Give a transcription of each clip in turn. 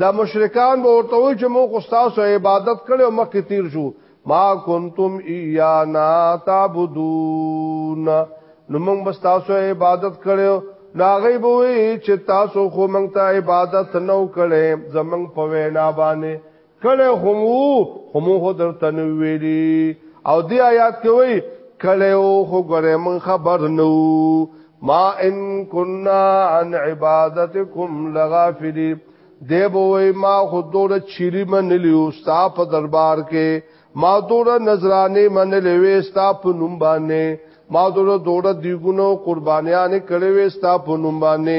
دا مشرکان به ورته وي چې موږ خو تاسو عبادت کړو مخکې تیر شو ما کنتم ایانا تعبدون نو موږ بس تاسو عبادت کړو ناغي بوي چې تاسو خو موږ ته عبادت نو کړې زمنګ په وینا باندې کړه هم هم هو درته نو ویلي او دی آیات کې وایي کړه او خو ګره من خبر نو ما ان كنا عن عبادتكم لغافلين دی بوئی ما خود دور چیری من لیو ستا په دربار کې ما دور نظرانه من لیوی ستا په نوم باندې ما دور دور دیګونو قربانیان کړي وي ستا په نوم باندې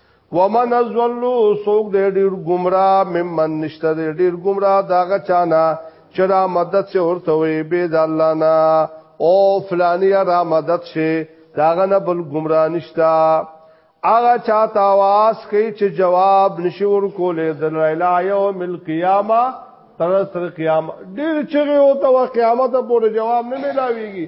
ومن ازولو سوک دې ډیر گمراه ممن نشته دې ډیر گمراه داغه چانا چرا مدد سے ورته وي به د الله نه او فلانی را مدد شي داغه نه بل گمراه نشتا هغه چاته आवाज کوي چې جواب نشي ورکولې د لیلا یوم القیامه تر سر قیامت ډیر چغه او ته قیامت پورې جواب نه ملاويږي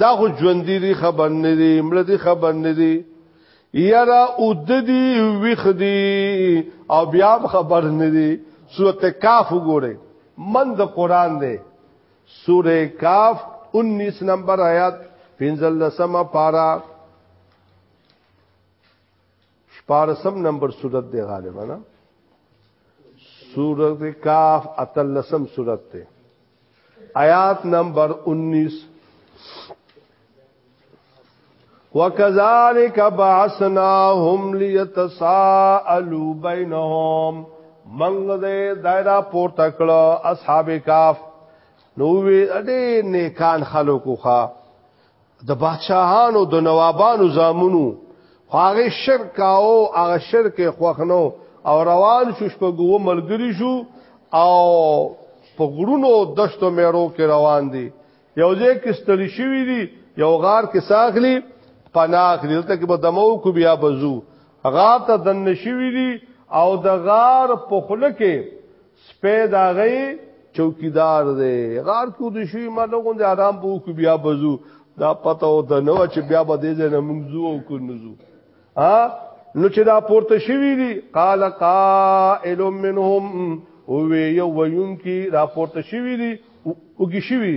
دا خو ژوندې دي خبر نه دي مړ دي خبر نه دي یرا اود دي ویخ دي او بیا خبر نه دي سورته کاف وګوره من د قران دی سوره کاف 19 نمبر آیات پنځل لسمه پارا شپارسم نمبر صورت دی غالبا نه سورت کاف اتلسم سورت ته آیات نمبر 19 وکذالک بعثناهم ليتساءلوا بينهم منګ دې دایرا پور تکړه اصحاب کاف نو وی اډې نیکان خلکو ښا د بادشاهانو د نوابانو زامنو هغه شرک او هغه شرک خوخنو او روان شو شپګو ملګری شو او په غرونو دشتو میرو کې روان دي یو ځای کې ستړي شوی دي یو غار کې ساخلی پناه اخلي دلته کې به دمو کو بیا بزو غار ته دن شوی دي او د غار په خله کې سپه دا غي چوکیدار دی غار کو د شوی ما لغون د آرام بو کو بیا بزو دا پته او د نو چې بیا به دې نه موږ زو او کو نزو ها نو چې دا پورته شوی دی قال قائل منهم او یو وینکی را پورته شوی دی او کې شوی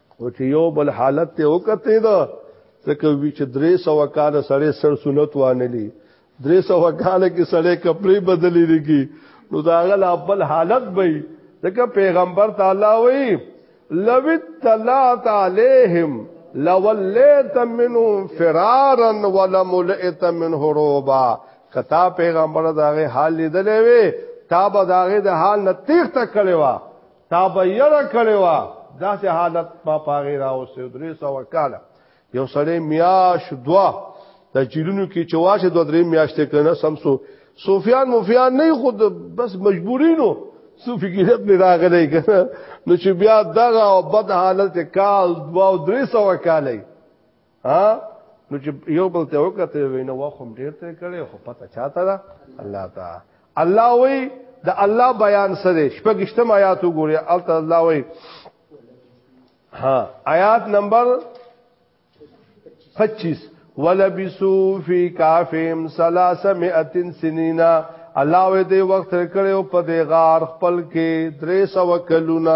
او چې یو بل حالت ته وکته دا ځکه وی چې درې سو کال سړې سر سنت وانلی درې سو کال کې سړې کپڑے بدلې لګي نو دا غل خپل حالت به ځکه پیغمبر تعالی وی لوت تلات علیہم لولیت منهم فرارا ولملئت منه روبا کتا پیغمبر داغه حال لیدلې وی تا به داغه د حال نتیخ تکړه تا به یره کړی وا داسې حالت ما پاغې راوسته درې سو کاله یو سړی میاش دوا د چیرونو کې چواشه دوه درې میاشتې کنه سمسو سفیان مفیان نه خود بس مجبورینو صوفی کې رب نه راغلی کنه نو چې بیا دغه او بد حالت کال دوا او درې سو کاله ها نو چې یو بل ته وکړه وینه واخم ډیر ته کړي خو پته چاته ده الله تعالی الله وی د الله بیان سره شپږشتم آیات وګورئ الته الله وی ها آیات نمبر 25 ولبسو فی کافهم 300 سنینا الله وی دی وخت کړو په دی غار خپل کې 300 کلونه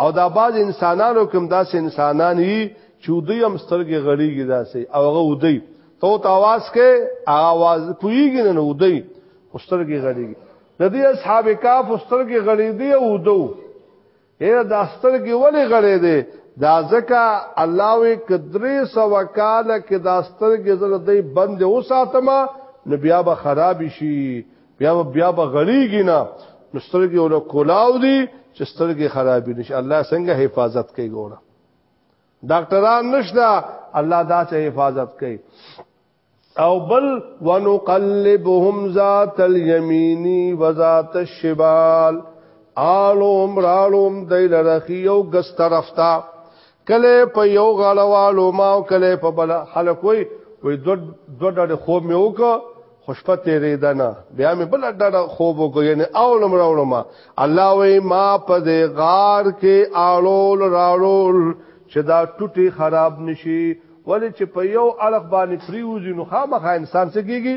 او دا باز انسانانو کوم داسې انسانان وي چې دوی هم سترګې غړيږي داسې او هغه ودی تو تاواز کې आवाज پويږي نه ودی سترګې غړيږي د دې اصحاب کاف سترګې غړې دي او دو اے د سترګې ولې غړې دي دا ځکه الله وی کدرې سو کال کې د سترګې زړه دې بند وساتما نو بیا به خراب شي بیا بیا بغړیږي نه نسترګي ول کولاو دي چې سترګي خراب نشي الله څنګه حفاظت کوي ګوره ډاکټران نشته الله دا چې حفاظت کوي او بل ونقلبهم ذات اليمين وذات الشمال آلوم رالوم دیل رخی او گس طرف تا کله په یو غړوالو ما او کله په بل خلک وي وي دو دو ډډه خوب مې وک خوشپه تیرې ده نه بیا مې بل ډډه خوب وک یعنی اولم راولم الله وي ما په دې غار کې اړول راړول چې دا ټوټي خراب نشي ولی چې په یو اړه باندې پریوزي نو خامخا انسان څه کیږي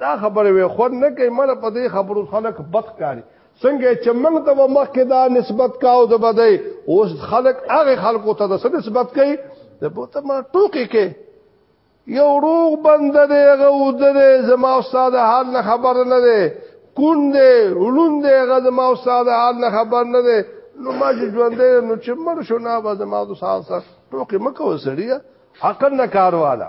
دا خبره وي خو نه کوي مله په دې خبرو خلک بد کاری څنګه چې موږ ته مخکې دا نسبت کاو د بدی اوس خلک هغه خلکو ته د نسبت کوي د بوته ما ټوکی کې یو روغ بند دی هغه ودره زما استاد حال نه خبر نه دی کون دی ولون دی هغه زما استاد حال نه خبر نه دی نو ما چې ژوند دی نو چې مر شو نه به زما د ساس ټوکی مکو سړیا حق نه کارواله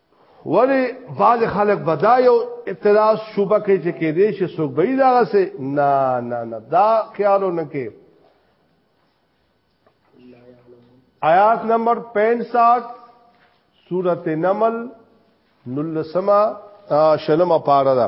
ولی بعض خلک بدا یو اعتراض شوبه کوي چې کې دې شي سوګ به دا غسه نه نه نه دا خیالو نه کې آیات نمبر 65 سورته نمل نلسما شلم پارا دا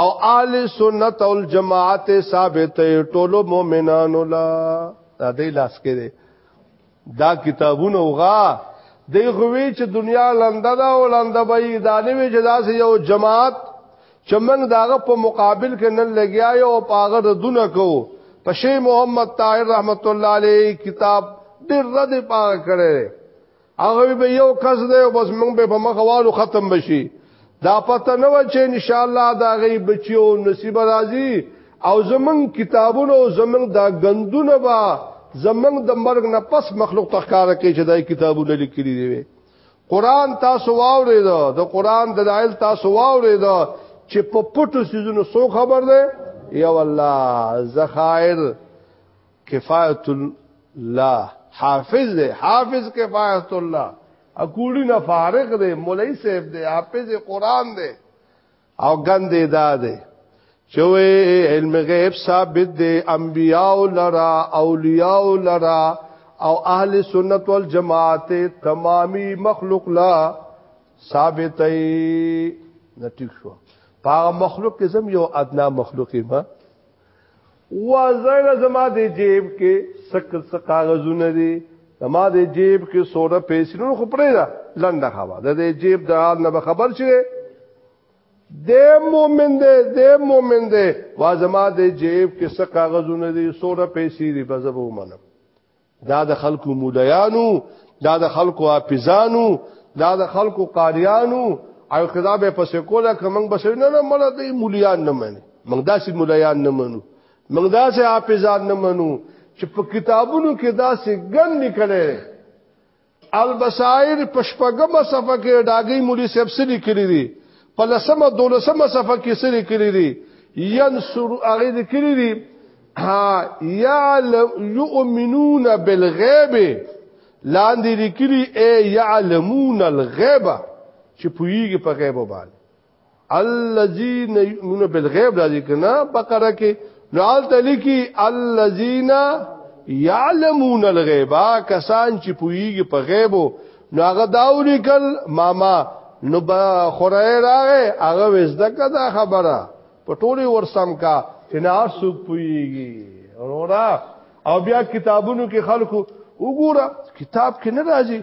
او آل سنت والجماعت ثابت ټول مؤمنانو لا دا دی لاس کې دی دا کتابونه وغا دی غوي چې دنیا لنده دا او لنده به دا نه وي چې داسې یو جماعت چې موږ داغه په مقابل کې نن لګیا یو او پاغه دونه کو پشه محمد طاهر رحمت الله علیه کتاب ډېر رد پاغه کړی هغه به یو کس دی او بس موږ به په مخوالو ختم بشي دا پته نه و چې ان شاء الله دا غي بچیو نصیب راځي او زمنګ کتابونه او زمنګ دا غندونه با زمنګ د مرګ نه پس مخلوق تخکاره کې چې دا کتابونه لیکلي دي قران تاسو واورې دا د قران دلایل تاسو واورې دا چې په پټو سيزونو سو خبر ده یا والله زخائر کفایت الله حافظ دی حافظ کفایت الله اکوړی نه فارغ دی مولای صاحب دی حافظ قران دی او ګندې دا دی چې علم غیب ثابت دی انبیاء لرا اولیاء لرا او اهل سنت والجماعت تمامي مخلوق لا ثابتې نټیک شو پاغه مخلوق کې زم یو ادنا مخلوق ما وازړه زما د جیب کې سک سک کاغذونه دي زما د جیب کې سوره پیسې نو خو پرې ده لنډه خوا ده د جیب د حال نه خبر شي د مؤمن دی د مؤمن دی وازما د جیب کې سک کاغذونه دي سوره پیسې دي بزبو منم دا د خلکو مولایانو دا د خلکو حافظانو دا د خلکو قاریانو او خدا به پسې کوله که موږ بس نه نه مړه دی مولیان نه مني موږ داسې مولیان نه منو موږ داسې حافظان نه منو چې په کتابونو کې داسې ګن نکړي البصائر په شپږمه صفحه کې ډاګي مولي صاحب سری کړی دی په لسمه دولسمه صفحه کې سری کړی دی ينصر هغه دې کړی دی ها يعلم يؤمنون بالغيب لاندې لیکلي اي يعلمون الغيب چې پويږي په غيب باندې الذين يؤمنون بالغيب راځي کنه بقره کې نوال تلکی الذين يعلمون الغيب کسان چې پويږي په غيبو نو هغه داوري کل ماما نو با خورای راغې هغه وزده کدا خبره په ټولي ورسم کا چې نه سوق پويږي اورا او بیا کتابونو کې خلکو وګوره کتاب کې نه راځي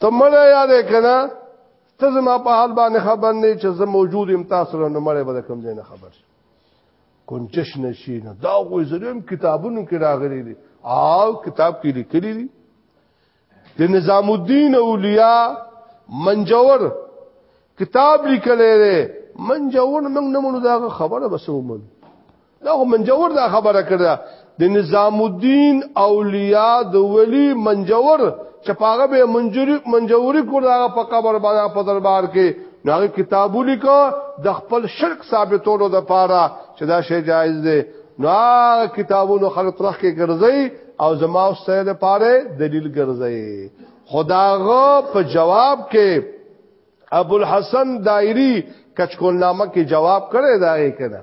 ته مړ یاد کنا ته زما په حال باندې خبر نه چې زه موجود ام تاسو له مړ به کوم ځای نه خبر کونچش نشي نه دا خو زریم کتابونو کې راغلي دي او کتاب کې لیکلي دي د نظام الدین اولیاء منجور کتاب لیکلی دی منجور موږ نه مونږ دا خبره بسومل دا خو منجور دا خبره کړه د نظام الدین اولیاء د ولی منجور چې پاغه به منجوري منجوري کول هغه په قبر باندې په دربار کې هغه کتابو لیکو د خپل شرک ثابتولو د پاره چې دا شی جایز دی نو هغه کتابونو خلک ترخ کې ګرځي او زما او سره لپاره دلیل ګرځي خداغه په جواب کې ابو الحسن دایری کچکول نامه کې جواب کړی دا یې کړه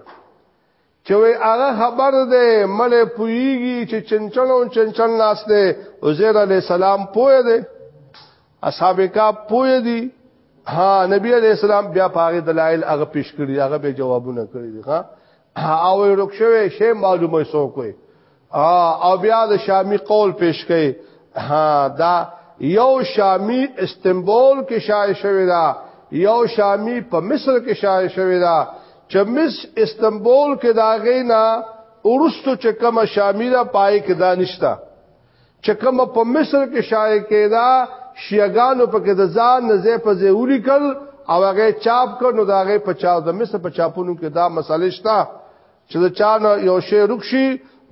چې وی هغه خبر ده مړې پویږي چې چنچلو چنچل ناس ده عزیر علی السلام پوی ده اصحاب کا پوی دي ها نبی علی السلام بیا پاره دلایل هغه پیش کړی هغه به جوابونه کړی ها او ورک شوی شی معلومه سو کوي او بیا د شامی قول پیش کړي ها دا یو شامی استنبول کې شای شوی دا یو شامی په مصر کې شای شوی دا چې مس استنبول کې دا غینا ورستو چې کوم شامی را پای کې دانشتا چې کوم په مصر کې شایع کېدا شیعاګانو په کې د ځان نزه په زیولي کل او هغه چاپ کړ نو دا هغه په چاپ د مصر په چاپونو کې دا مسالې شته چې د چا نه یو شی رکشي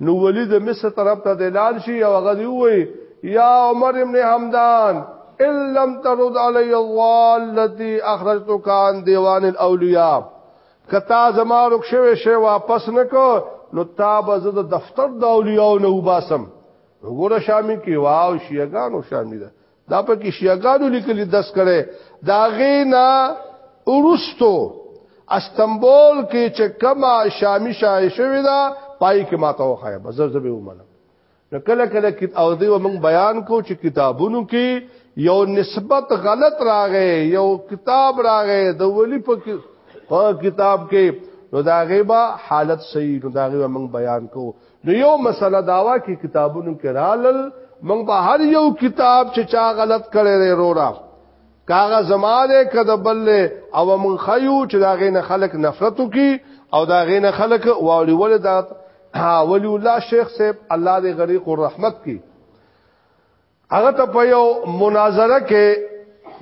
نو ولی د مصر طرف ته د اعلان شي او هغه دی وای یا عمر ابن حمدان ان لم ترد علی الضالتی اخرجتک عن دیوان الاولیاء کتا زما رک شوی شی واپس نکو نو تا به زه د دفتر د اولیاء نه وباسم وګوره شامی کې واو شیعاګانو شامی ده دا په کې شیعاګانو لیکلي دس کړي دا غینا ورستو استنبول کې چې کما شامی شای شوی دا پای کې ماته وخایه بزر زبې ومنه نو کله کله کت او دی موږ بیان کو چې کتابونو کې یو نسبت غلط راغې یو کتاب راغې د ولی په کتاب کې نو دا غیبا حالت صحیح نو دا غیبا موږ بیان کو نو یو مسله داوا کې کتابونو کې رالل موږ به هر یو کتاب چې چا غلط کړی رورا کاغه زما ده کده بل او من خيو چې دا غینه خلق نفرتو کی او دا غینه خلق والی ول دا ولی الله شیخ صاحب الله دې غریق الرحمت کی هغه ته په یو مناظره کې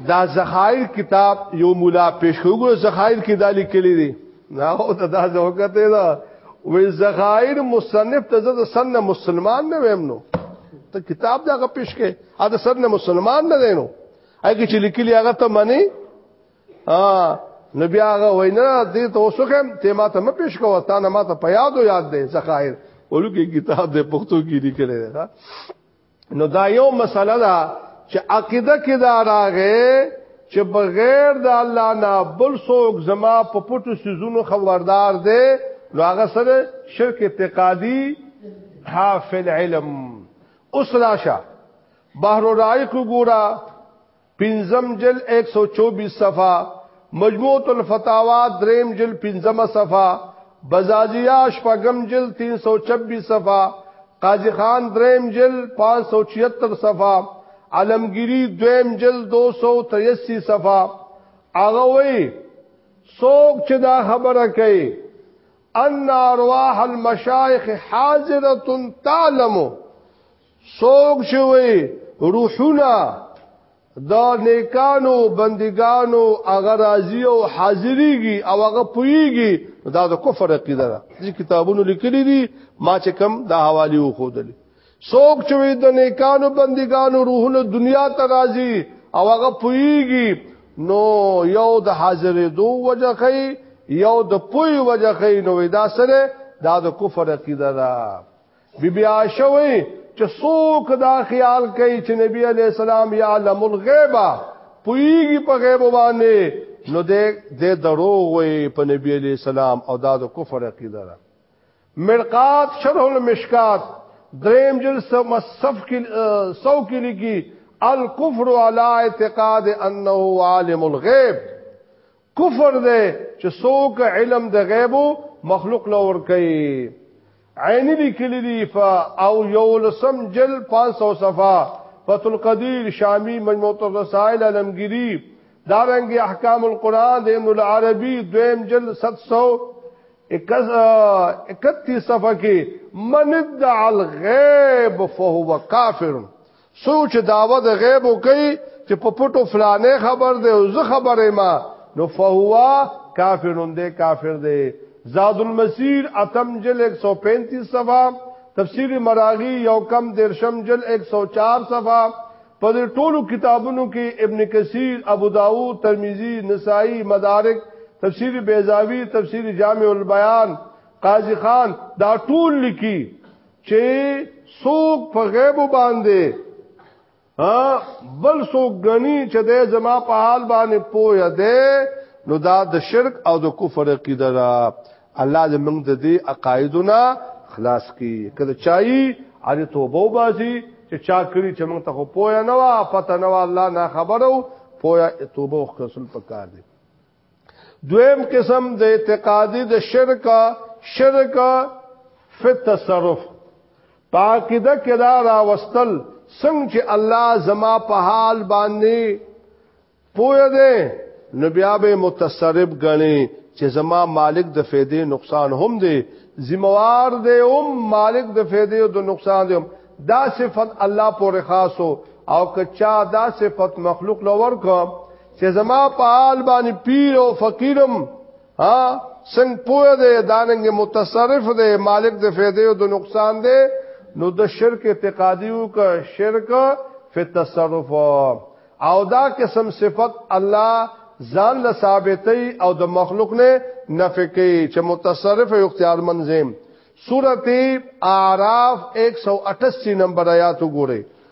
دا زخائر کتاب یو مولا پیش کوګو زخائر کې دالی کلی دی نه او دا دا ځوکته دا وې زخائر مصنف ته زده سن مسلمان نه ویم نو ته کتاب دا پیش کې ا د سن مسلمان نه دینو هغه چې لیکلی هغه ته منی ها نو بیا هغه وینا دې ته وسوکم ته ما ته م پیش کوه تا نه ما ته پیادو یاد دې زخایر ولکه کتاب دې پښتو کې لیکل دی نو دا یو مسله ده چې عقیده کې دا راغې چې بغیر د الله نه بل څوک زما په پټو سيزونو خبردار دی نو هغه سره شرک اعتقادي حافل علم اوس راشه بحر الرائق ګورا پنځم جل 124 صفه مجموعه الفتاوا دریم جل پنځم صفه بزازیا شپږم جل 326 صفه قاضی خان دریم جل 576 صفه علمگیری دویم جل 283 صفه هغه وی څوک چې دا خبره کوي ان ارواح المشایخ حاضره تعلمو سوک شوی روحونه د نیکانو بندگانو هغه راضی او حاضریږي او هغه پویږي دا د کفر عقیده ده چې کتابونو لیکلي دي ما چې کم دا حوالی و خودل سوک شوی د نیکانو بندگانو روحونه دنیا ته راضی او هغه پویږي نو یو د حاضرې دو وجه خي یو د پوی وجه خي نو دا سره دا د کفر عقیده ده بی بی عائشہ وی چې څوک دا خیال کوي چې نبی علی السلام یعلم الغیب پویږي په غیب باندې نو دې دې درو وي په نبی علی السلام او دا د کفر عقیده ده مرقات شرح المشکات دریم جلد صف کې سو کې لګي الكفر على اعتقاد انه عالم الغیب کفر دی چې څوک علم د غیب مخلوق لور کوي عینی لیکلی دی فا او یو لسم جل 500 صفحه فتح القدیر شامی مجموعه الرسائل علمگیری دارنګ احکام القرآن د ابن العربی دویم جل 731 صفحه کې من ادعى الغيب فهو كافر سوچ داوه د غیب کوي چې په پټو فلانه خبر دی او زه خبره ما نو فهوا کافرون دی کافر دی زاد المسیر اتم جل 135 صفحه تفسیر مراغی یو کم درشم جل 104 صفحه په دې ټولو کتابونو کې ابن کثیر ابو داوود ترمذی نسائی مدارک تفسیر بیزاوی تفسیر جامع البیان قاضی خان دا ټول لیکي چې څوک په غیب باندې ها بل څوک غني چې د زما په حال باندې پوهه ده نو دا د شرک او د کفر عقیده ده الله دې موږ د دې عقایدنا خلاص کی کله چای اړ توبه وباسي چې چا کړی چې موږ ته خو پوهه نه وا پته نه وا الله نه خبرو پوهه توبه وکړل پکار دي دویم قسم د اعتقادي د شرک شرک فی التصرف پاکیده کې دا راوستل څنګه چې الله زما په حال باندې پوهه ده نو بیا به متصرف غني چې زما مالک د فیدې نقصان هم دی ذمہوار دی هم مالک د فیدې او د نقصان دی هم دا صفت الله پورې خاصو او کچا دا صفت مخلوق لور کوم چې زما په حال باندې پیر او فقیرم ها څنګه پوهه دی داننګ متصرف دی مالک د فیدې او د نقصان دی نو د شرک اعتقادي او ک شرک فی تصرف او دا قسم صفت الله ځان له ثابتې او د مخلوق نه نفي کوي چې متصرف او اختیار منظم سورته اعراف 188 نمبر آیات وګورئ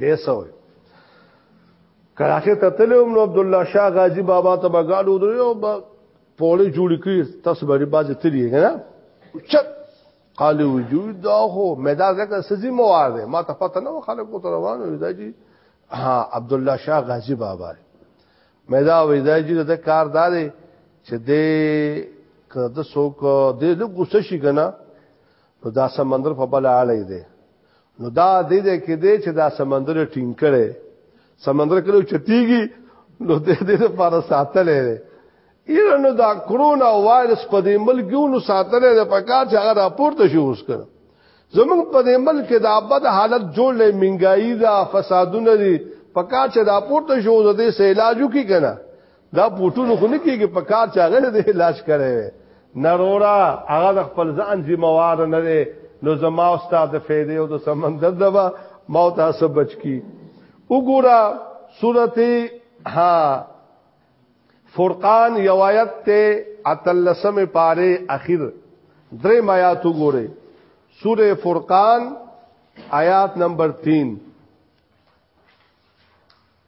دې سوې کراچي ته تلوم نو عبد الله شاه غازی بابا ته بغالو دی او پولی جوړ کړی تاسو باندې باز تللی کنه چت قال وجود دا هو مې دا زکه سزي موار دی ما ته پته نه خلکو ته روانو دی جی ها عبد الله شاه غازی بابا مې دا وې دا جی د کار دار چې دې کړه د سوک دې له غوسه شي کنه نو دا سمندر په بل اړه دی نو دا دې دې کې دې چې دا سمندر ټینګ کړي سمندر کلو چتیږي نو دې دې لپاره ساتلې ایران نو دا کرونا وایرس په دې ملک یو نو ساتلې د پکار چې هغه راپورته شو اوس کړ زمونږ په دې ملک کې دا بد حالت جوړ لې منګایي دا فسادونه دي پکار چې راپورته شو د دې سیلاجو کې کنه دا پټونو خو نه کیږي په کار چې هغه د علاج کړي نرورا هغه د خپل ځان ذمہوار نه دی نو زما او استاد د فیدې او د سمندر دبا ما تاسو بچ کی وګوره سورته ها فرقان یوایت ته اتلسم پاره اخیر درې آیات وګوره سوره فرقان آیات نمبر 3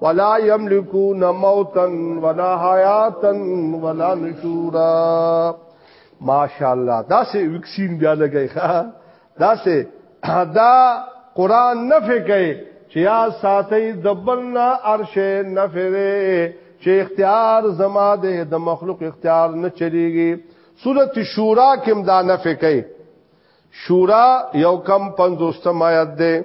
ولا يملكون موتا ولا حياتا ولا نشورا ماشاءالله دا سه وکسین بیا لګی ښا دا سه دا قران نفع کوي چې یا ساتي دبلنا عرش نفع چې اختیار زما ده د مخلوق اختیار نه چلیږي سورت شورا کم دا نفع کوي شورا یو کم 50 آیت ده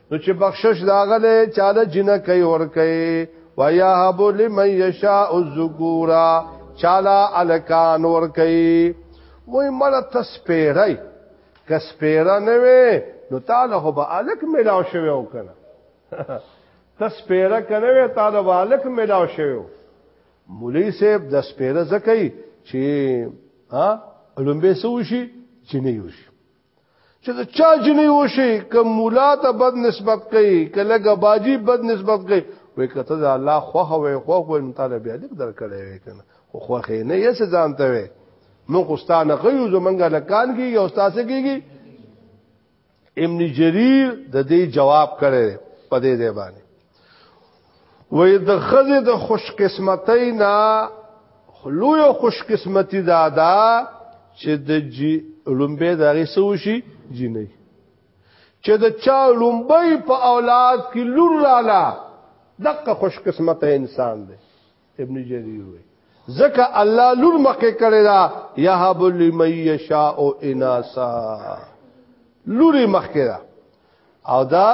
نو چې بخشش داغله چاله جنہ کوي ور کوي ويا هب لمن يشاء الذكورا چاله الکان ور کوي وای مړه تسپیرای کس پیرا نه وي نو تعالی هو به الک ملاو شوی او کنه تس پیرا کنه وي تعالی به الک ملاو شوی مولوی صاحب د سپیره زکای چې ها لومبه سوشي چې نه یوشي چې د چا جنې وشي کوم مولا ته بد نسبت کوي کله غباجي بد نسبت کوي وې کته د الله خوخه وې خوخ وې مطالب بیا لیک درکړې وې کنه خو خوخه نه یې څه ځانته وې مونږ خوستانه غيو زمونږ لکان کې یو استاد کېږي ابن جرير د دې جواب کړي په دې ځای باندې وې د خزه د خوش قسمتۍ نه خلوی خوش قسمتي دادا چې د جی لومبه دغه سوشي جنې چې د چا لومبه په اولاد کې لور رااله دغه خوش قسمت انسان دی ابن جرير وي ځکه الله لور مخکې کړی دا یهب لمن یشاء اناسا لوري مخکې دا او دا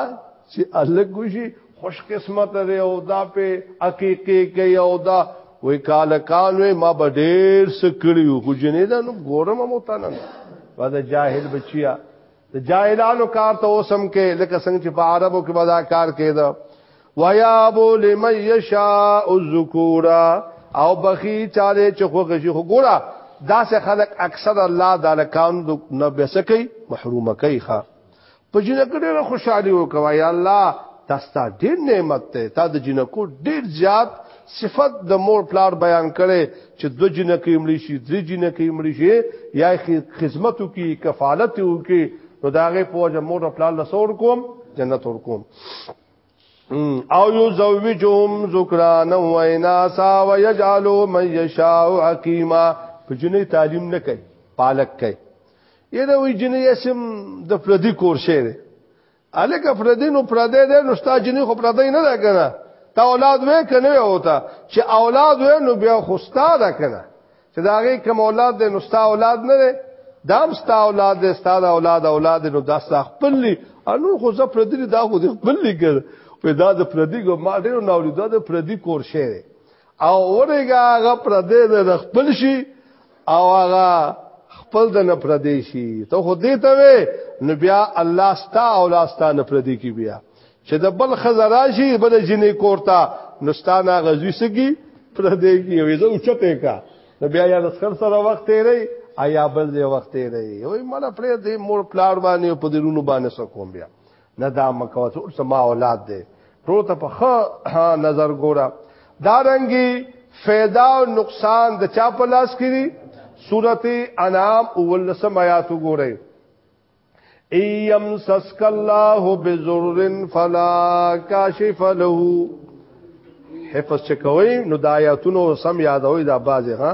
چې الله ګوشي خوش قسمت لري او دا په حقيقي کې او دا وې کال کال وې ما به ډېر سکړیو خو جنې دا نو ګورم مو تنن بعد جاهل بچیا د جاهلانو کار ته اوسم کې لکه څنګه چې په عربو کې بدا کار کېده ويا ابو لمن يشاء الذكورا او بخي چاله چې خوږه شي خو ګوره داسې خلک اکثر الله د لکان نه بسکی محرومه کوي ښا په جنکو ډېر خوشحالي وکوا یا الله تاسو ته ډېر نعمت ته تا د جنکو ډېر زیات صفت د مور پلار بیان کړي چې دو جنہ کې مړي شي درې جنہ کې مړي شي یا خدمت وکي کفالت وکي نو داغه پوجا مور خپل له سور کوم جنت ور کوم او یو زوجهم ذکران و اناسا و یجعلو من یشاء حکیما په جنې تعلیم نه کوي پالک کوي یره وی جنې اسم د پردي کور شعر الک افردینو پردې ده نو ستا جنې خو پردې نه ده کنه تا اولاد وې کنه وتا چې اولاد وې نو بیا خو ستا ده کنه چې دا غي کوم اولاد ده نو ستا اولاد نه ده دام ستا اولاد ده ستا ده اولاد اولاد نو دا ستا خپل لی انو خو زه پردې دا خو دې خپل لی کړ په دا د پردې ګو ما ډېر نه ولید دا د پردې کور شه او اورګه غ پردې ده خپل شي او هغه خپل د نپردې شي ته خو دې ته وې نو بیا الله ستا او لاستا نپردې کی بیا چې د بل خزرا شي بل جنې کوړتا نستانه غزوی سګي پر دې کې یو زو چته کا نو بیا یا د خر سره وخت تیرې آیا بل دې وخت تیرې وای مړه پرې دې مور پلار باندې په درونو باندې سکوم بیا نه دا مکو څو سما اولاد دی ټول ته په ښه نظر ګوره دا رنګي فیدا او نقصان د چا په لاس کې دي سورته انعام اولسم آیات وګورئ ایم سسک الله بذر فلا کاشف له حفظ چکوي نو د آیاتونو سم یادوي دا بازه ها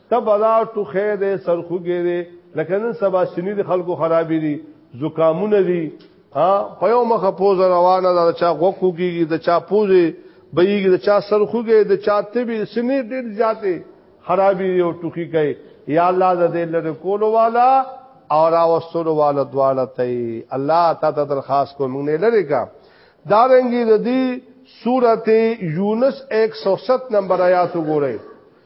ته بلا ټوخه دې سرخوګې دې لکه نن سبا سینې د خلکو خرابې دي زکامونه دي ها په یو مخه پوز روانه ده چا غوکو کیږي د چا پوزې بېږي د چا سرخوګې د چا تبي سینې ډېر زیاتې خرابې دي او ټوخي کوي یا الله د دې لره کولو والا او راوستلو والا دواله ته الله تا ته درخواست کوم نه لری کا دا رنګي د دې سورته یونس 107 نمبر آیات وګورئ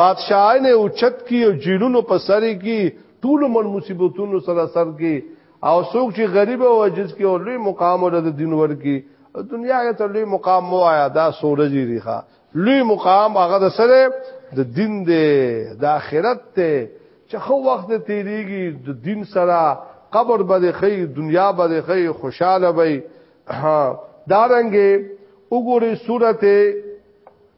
بادشاہان اوچت کی او جیلونو په سر کی ټول من مصیبتونو سره سر کی او څوک چې غریب او عجز کی او لوی مقام ول د دین ور کی دنیا کې ته لوی مقام مو آیا دا سورجی ریخه لوی مقام هغه د سره د دین دی د آخرت ته چې خو وخت تیریږي د دین سره قبر باندې خی دنیا باندې خی خوشاله وي دارنګې وګوري سورته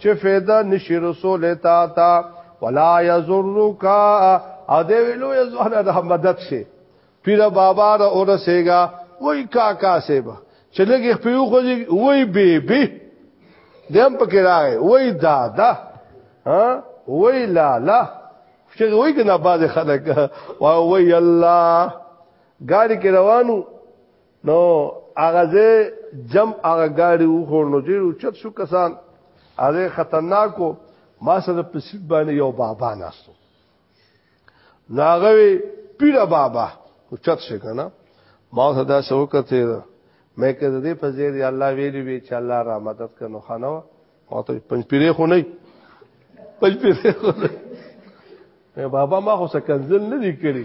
چې فیدا نشي رسول تا تا ولا یزرک ا دې ویلو یزونه د مدد شي پیر بابا را اورسېګا وای کاکا سیبا چې لګي پیو خو وای بی بی دیم پکې راغی وای دادا ها وای لالا چې وای کنه باز خلک وای الله ګاډي کې روانو نو هغه زه جم هغه گاډي وخور نو ډیر چت شو کسان هغه خطرناکو ما سره په سیټ باندې یو بابا ناستو ناغوي پیړه بابا چت شي کنه ما صدا سو کته مې کده دې په زیر یا الله ویلی وی چې الله را مدد کنو خانو ما ته پنځ پیری خو نه پنځ پیری خو نه بابا ما خو سکنزل نه دی کړی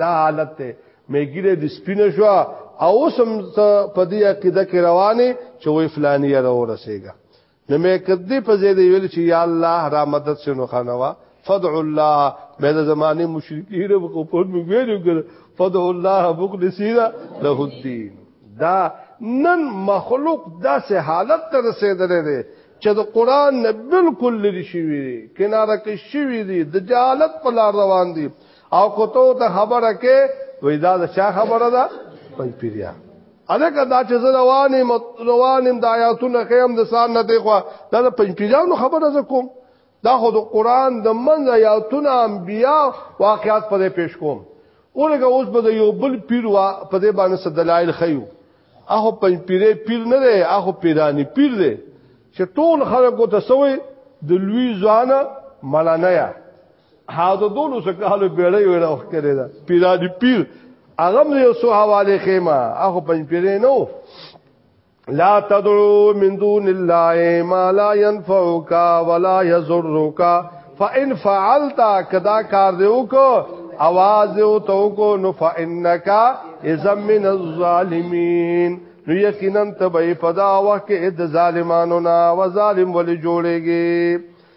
دا حالت ته میګیره د سپینه شو او سم په دې عقیده کې روانه چې وې فلانی را ورسېګا نو مې کدی په زید ویل چې یا الله را مدد شنو خانوا فدع الله به د زمانه مشرکین په کوټ مې ویلو کړ فدع الله مخلصینا له الدين دا نن مخلوق داسې حالت ته رسیدلې ده چې د قران نه بالکل لري شوی کناره کې شوی دی د جهالت په لار روان دي او کوته ته خبره کې وې دا د چا خبره ده پنځ پیریا الکه دا چې روانې روانې د آیاتونو خیم د سان نه دی خو دا د پنځ پیریانو خبره ز کوم دا خو د قران د منځ آیاتونه انبیا واقعات په پیش کوم اورګه اوس به یو بل پیر وا په دې باندې څه دلایل خيو اخو پنځ پیرې پیر نه دی اخو پیرانی پیر دی چې ټول خلکو ته سوې د لوی ځوان ملانه یا ها د دونو سکهالو بیړې ویړه وخت کړی دا پیرانی پیر هغه مې یو سو حواله خېما هغه پنځ پیرې نو لا تدعو من دون الله ما لا ينفعك ولا يضرك فان فعلت کدا کار دیو کو आवाज او تو کو نو فانك اذا من الظالمين نو یقینا تبعی پدا وخت د ظالمانو نا و ظالم ولې جوړيږي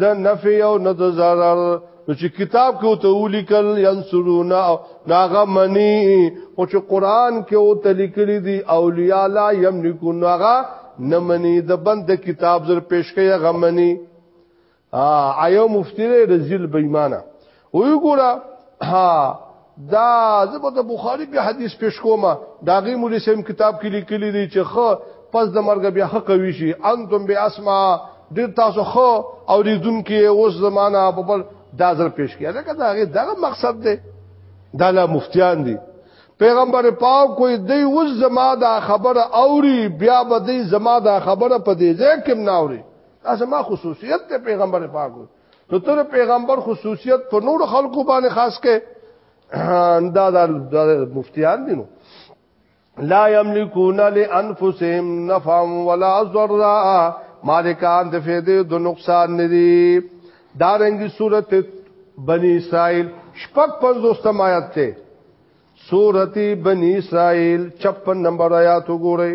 د نفع او نه د ضرر نو چې کتاب کې او ته ولیکل ينصرونا ناغه منی او چې قران کې او ته لیکلي دي اولیاء لا یملکون ناغه نه منی د بند کتاب زر پیش کې غمنی آ ایو مفتی رزل بېمانه وی ګورا ها دا زبر د بخاری په حدیث پیش کومه دا غي مولوی سیم کتاب کې لیکلي دي چې خو پس د مرګ بیا حق وی شي انتم باسمع ډیر تاسو خو او ریدون کې اوس زمانہ په بل دا ځل پیش کړه دا کدا غي دا مقصد دی دا لا مفتیان دي پیغمبر پاک کوئی دی اوس زما دا خبره اوري بیا به دی زما دا خبره په دې ځکه کې نه اوري دا زما خصوصیت ته پیغمبر پاک کوئی نو تر پیغمبر خصوصیت په نور خلکو باندې خاص کې دا د مفتیان دي نو لا یملکون لانفسهم نفعا ولا ضرا مالکان د فیدې د نقصان ندي دارنګي صورت بنی اسرائیل شپږ پنځوستم آیات ته سورتی بنی اسرائیل 56 نمبر آیات وګورئ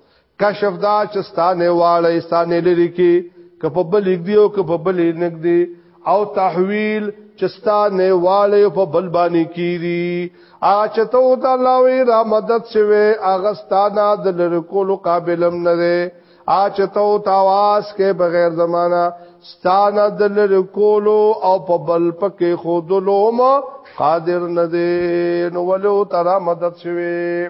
کشف دا چې ستانه واړی ستانه لري کې کپ بل دی او کپ بل نګ دی او تحویل چې ستانه واړی په بل باندې کیری اچ ته د الله وی را مدد شوه اغه ستانه د لر کول قابلم نه دی اچ ته تواس کې بغیر زمانہ ستانه د لر کول او په بل پکې خودلوم قادر نه دی نو ولو ترا مدد شوه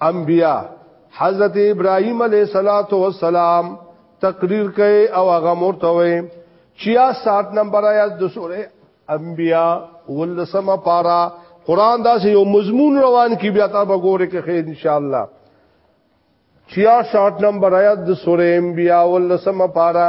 انبیاء حضرت ابراهیم علیه الصلاۃ والسلام تقریر کوي او هغه مرته وي چیا 7 نمبر آیات د سوره انبیاء ولسم پارا قران دا سه یو مضمون روان کی بیا تا به ګوره کې خیر ان شاء الله چیا 7 نمبر آیات د سوره انبیاء ولسم پارا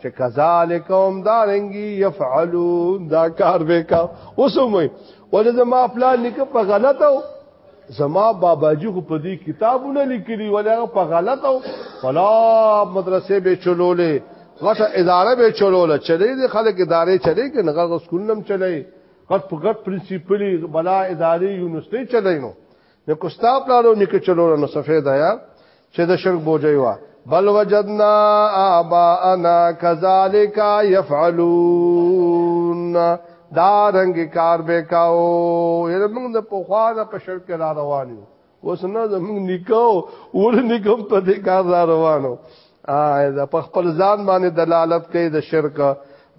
چې کذالک هم دارنګي يفعلون دا کار وکاو اوسمه ولې زما پلان لیک په غلطه زما باباجی خو په دې کتابونه لیکلي ولې هغه په غلطه فلا مدرسې به چلولې غټه اداره به چلوله چلې دي خلک ادارې چلې کې نغه سکولم چلې غټ په غټ پرنسپلي بلا ادارې یونیورسيټي چلې نو نو کوستا پلانو نکه چلو نو سفید یا چې د شرک بوجي وا بل وجدنا ابانا كذلك يفعلون دا رنگ کار به کاو یره موږ د پوخا د په شرک را روان یو اوس نه زموږ نکاو ور نکم په دې کار را روانو ا دا په خپل ځان باندې دلالت کوي د شرک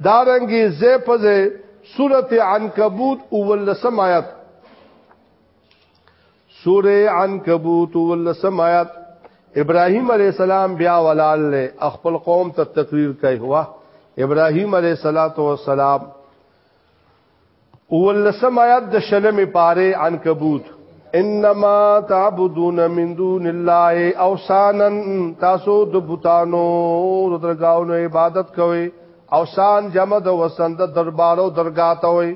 دا رنګي زه په زه سورته عنکبوت اول لسم آیات سوره عنکبوت ولسم آیات ابراهيم عليه السلام بیا ولال له خپل قوم ته تقریر کوي هوا ابراهيم عليه الصلاه والسلام ولسم آیات د شلم پاره عنکبوت انما تعبدون من دون الله اوسانا تاسو د بوتانو د درگاونو عبادت کوئ اوسان جمع د وسند دربارو درگاه ته وي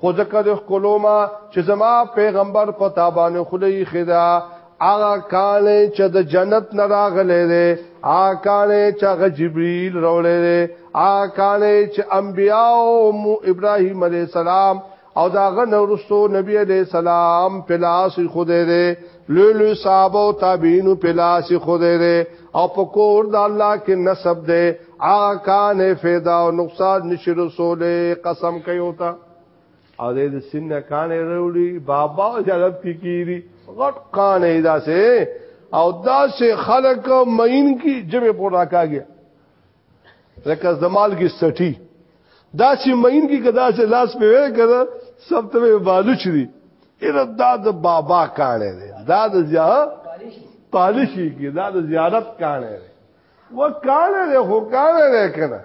خو ځکه د خلو ما چې زما پیغمبر په تابانه خلی خدا هغه کال چې د جنت نه راغلې ده هغه کال چې هغه جبرئیل راولې ده هغه کال چې انبیا او ابراهیم علی السلام او داغه نورستو نبی علی السلام پلاس خوده ده لولو صاحب او تابعین پلاس خوده ده او پکور د الله کې نسب ده هغه کان فیدا او نقصان نشي رسوله قسم کوي وتا او د سینه کان وروړي بابا جلب کی کیری غټ کان ایدا سه او دا سه خلق مین کی جمع پر راکاږي لکه زمال کی سټی دا چې مین کی کدا سه لاس په وې کړه سب ته بالوچ دی اله دا د بابا کان دی دا د زیا پالشي کی دا د زیارت کان دی وکاله له هوکاله له کنه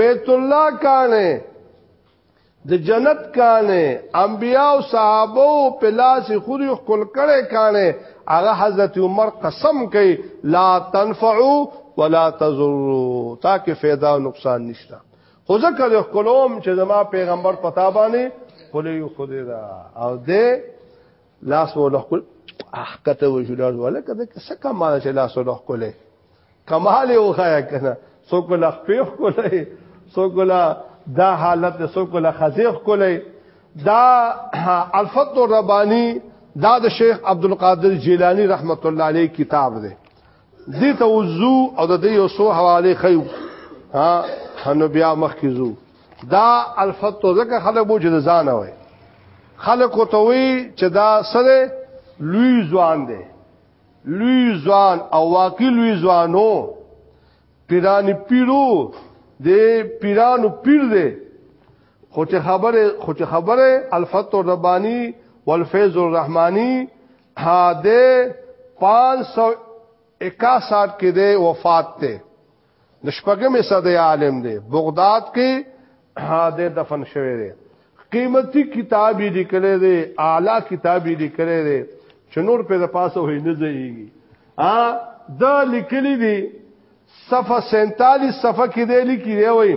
بیت الله کانه د جنت کانه انبیا او صحابه او پلاس خوري خپل کړه کانه هغه حضرت عمر قسم کوي لا تنفعوا ولا تضروا تاکي फायदा او نقصان نشته خو ځکه د خپلوم چې زما پیغمبر پتا باندې خلی خدای دا او دې لاس ولا خپل احکته وشو لاس ولا کده څه کمال چې لاس ولا خپل کمال یو خایا کنه سو کله خپل خپل سو کله دا حالت سو کله خزیخ خپل دا الفت الربانی دا د شیخ عبد القادر جیلانی رحمت الله علیه کتاب دی دې ته وزو او د دې یو سو حواله خيو ها هنو بیا مخ کې زو دا الفتو ځکه خلک بوج د ځان وای خلک ته وی چې دا سره لوی ځوان دی لوی ځوان او واقعي لوی ځوانو پیران پیرو د پیرانو پیر دی خو چې خبره خو چې خبره الفتو ربانی والفیض الرحمانی ها دې 561 کې دې وفات ته د شپږمې صدې عالم دی بغداد کې ها دې دفن شوی دی قیمتي کتاب یې لیکلې دی اعلی کتاب یې لیکلې دی چې نور په د پاسه وې نه ځيږي ا د لیکلې دی صفه 47 صفه کې دی لیکلې وایي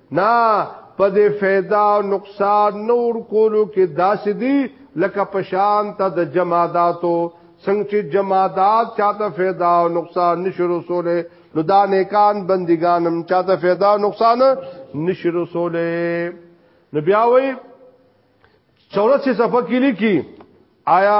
نه په دې فایده او نقصان نور کولو کې داسې دي لکه پشان ته د جماداتو څنګه چې جمادات چاته فایده او نقصان نشي رسوله نو دا نیکان بندګانم چاته فایده او نقصان نشي رسوله نو بیا وایي 84 صفحه کې لیکي آیا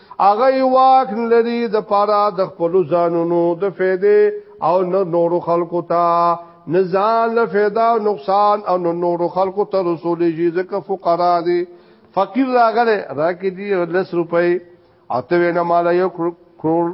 هغه واک لري د پاره د خپل ځانونو د فائدې او نور خلکو ته نزان له فائدہ او نقصان او نور خلکو ته رسول شي ځکه فقرا دي فقیر راغله راکې دي لس روپۍ او ته نه مال یو کرور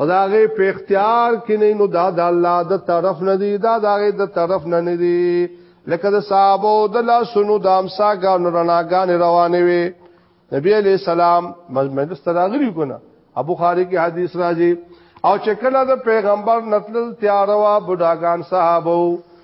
خداغه په اختیار کې نه نو دا د الله د طرف نه دی دا دغه د طرف نه نه دی لکه د صحابه د لا سنو د امساګان رناګان روانه وي نبی علی السلام مجلس تراغلی کو نه ابو خاری کی حدیث راځي او چې کله د پیغمبر نتل تیاروا بډاګان صحابه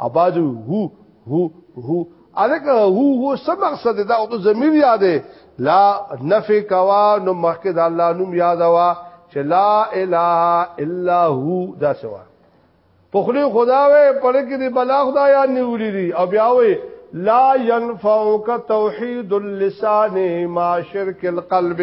اباج هو هو هو الک هو هو سم مقصد دا او ضمیر یادې لا نفی کوا نو مخکې د الله نوم یادوا چې لا اله الا هو دا سوا پخلی خدا وې پر کې دی بلا خدا یا نیولې دي او بیا وې لا ينفعك توحید اللسان ما شرک القلب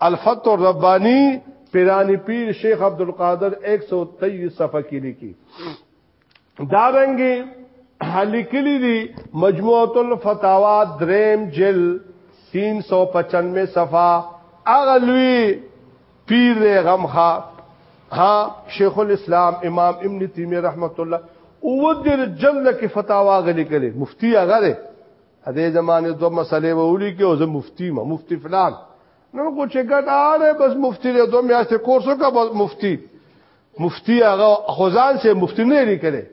الفت الربانی پیرانی پیر شیخ عبد القادر 123 صفحه کې لیکي دا رنګي لیکلي دي مجموعه الفتاوا دریم جل 395 صفحه اغلوی پیر غمخه ها شیخ الاسلام امام ابن تیمیه رحمت الله او در جل کې فتاوا غلي کړي مفتی هغه ا دې زمانه دوه مسلې وولي کې او زه مفتی ما مفتی فلان نو کو چې ګټاړې بس مفتی دې دوه میاشتې کورس وکړ بس مفتی مفتی هغه خزان سه مفتی نه لري کړي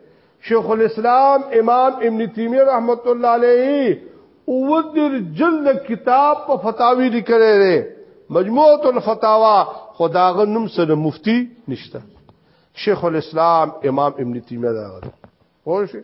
شیخ الاسلام امام ابن تیمیه رحمت الله علیه او در جلد کتاب په فتاوی لیکل لري مجموعه الفتاوا خداغه نوم سره مفتی نشته شیخ الاسلام امام ابن تیمیه دا غره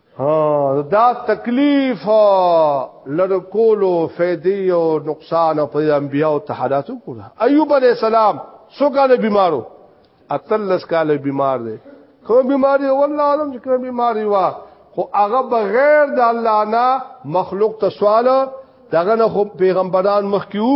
ها دا تکلیف لر کولو فیدی او نقصان او په انبیا او تحداتو کوله ایوب علی السلام سو کاله بیمارو اتلس کاله بیمار دی کوم بیماری والله عالم چې کوم بیماری وا خو هغه بغیر د الله نه مخلوق ته سوال دغه نه خو پیغمبران مخکیو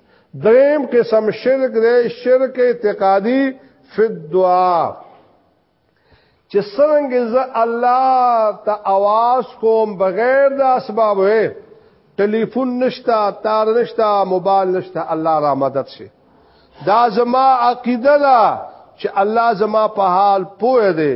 دریم قسم شرک دی شرک اعتقادي فی الدعا چې څنګه ز الله ته आवाज کوم بغیر د اسباب وې ټلیفون نشتا تار نشتا موبایل نشتا الله را مدد شي دا زما عقیده ده چې الله زما په حال پوهه دی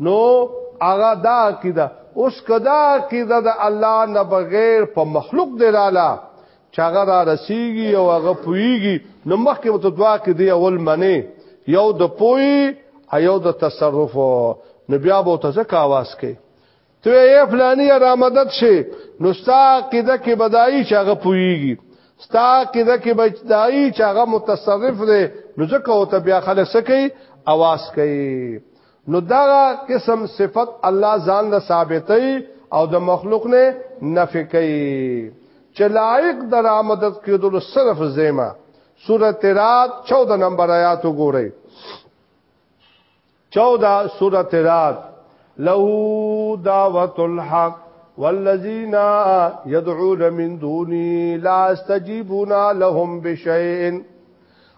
نو هغه دا عقیده اوس کدا عقیده د الله نه بغیر په مخلوق دی رااله چاغه را رسیږي او هغه پویږي نو مخکې ته دعا کې دی اول منی یو د پوی ایو د تصرف نو بیا به ته ځکه आवाज کې ته یې فلانی را مدد شي نو ستا عقیده کې بدایي چې هغه پویږي ستا عقیده کې بچدایي چې هغه متصرف دی نو ځکه او ته بیا خلک سکی आवाज کوي نو دغه قسم صفت الله ځان له ثابتې او د مخلوق نه نفي کوي چې لایق درآمدت کېدل صرف زیمه سوره ترات 14 نمبر آیات وګورئ 14 سوره ترات له دعوت الحق والذین يدعون من دوني لا استجيبون لهم بشيء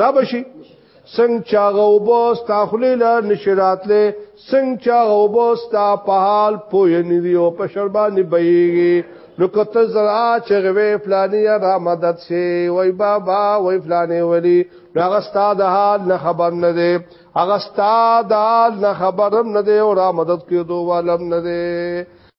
را بشي سنگ چاغه وبو ستا خلیلا نشرات له سنگ چاغه وبو ستا په حال پوی ندی او په شربانی بهیږي نو کته زرا چغوي فلانی را مدد سي وای بابا وای فلانی ولی هغه ستا د حال نه خبر نه دی هغه ستا د حال نه خبرم نه دی او را مدد کیدو والم نه دی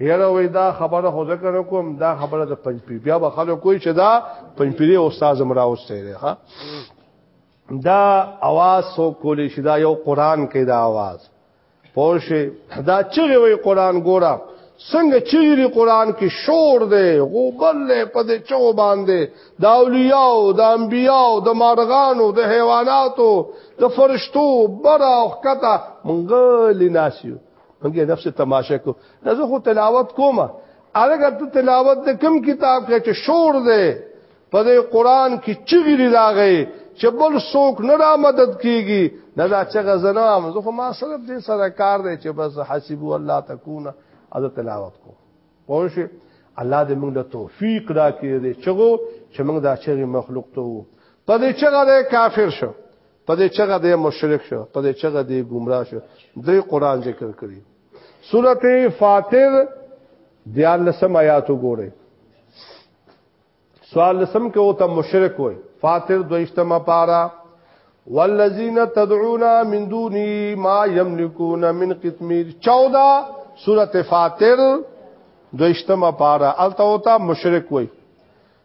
یره وې دا خبره خو ذکر کوم دا خبره د پنځپیر بیا به خلک کوی چې دا پنځپیری استاد مرا اوسته دی ها دا आवाज سو کولی شي دا یو قران کې دا आवाज پوشه دا چې وې قران ګورم څنګه چیرې قران کې شور دی غوبل له پدې چو باندې د اولیاء او د انبیاء او د مارغانو د حیواناتو د فرشتو برا او کته مونږ لناسیو موږ نفس تماشه کو نه زه خو تلاوت کوم هغه ته تلاوت د کوم کتاب کې چې شور دی په دې قران کې چغری راغی چې بل څوک نه را مدد کیږي نه دا چې غزنه هم زه خو ما صرف دې سره کار دی چې بس حسب الله تکونه از تلاوت کو پوه شئ الله دې موږ له توفیق راکړي دې چغو چې موږ دا چغي مخلوق ته وو په دې چغه دې کافر شو په دې چغه دې مشرک شو په دې چغه دې گمراه شو درې قران ذکر کړی سورته فاطر دیال لسم آیات وګوره سوال لسم کې او ته مشرک وای فاطر دویشتمه پارا والذین تدعون من دونی ما یملکون من قطمیر 14 سورته فاطر دویشتمه پارا الته او ته مشرک وای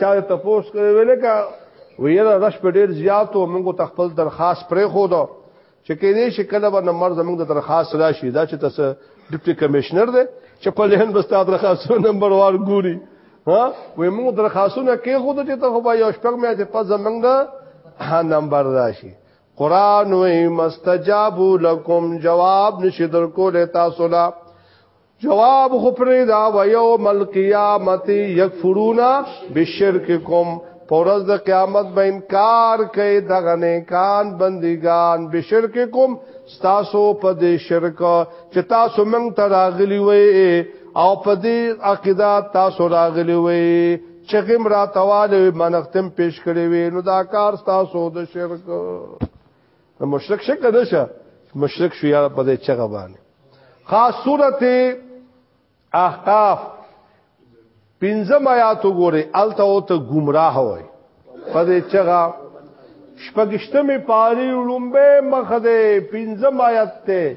چا ته پوس کوي ولکه ویره رش په ډیر زیاتو موږ ته خپل درخواست پرې خو دو چې کې دې شکل به نمبر زموږ د درخواست راشي دا چې تاسو ډیپټي کمشنر دی چې په لهن بس تاسو درخواست نمبر وار ګوري ها وې موږ درخواستونه کې خو دې ته خو به یو شپږ مې ته پز زموږ دا نمبر راشي قران وې مستجاب لكم جواب نشي درکو له تاسو لا جواب خو پرې دا و یوم القیامت یکفرون بشرککم پورز د قیامت به انکار کوي دغه نیکان بندگان بشرککم تاسو په دې شرک چې تاسو موږ ته راغلی وي او په دې عقیده تاسو راغلی وي چې غم را تواله منختم پیش کړی وي نو دا کار تاسو د شرک نو مشرک شک نه شه مشرک شو یا په دې چغه باندې خاص سورته احقاف پنځم آیات وګوره الته او ته گمراه وای په دې چغه شپږشتمه پاری لومبه مخده پنځم آیات ته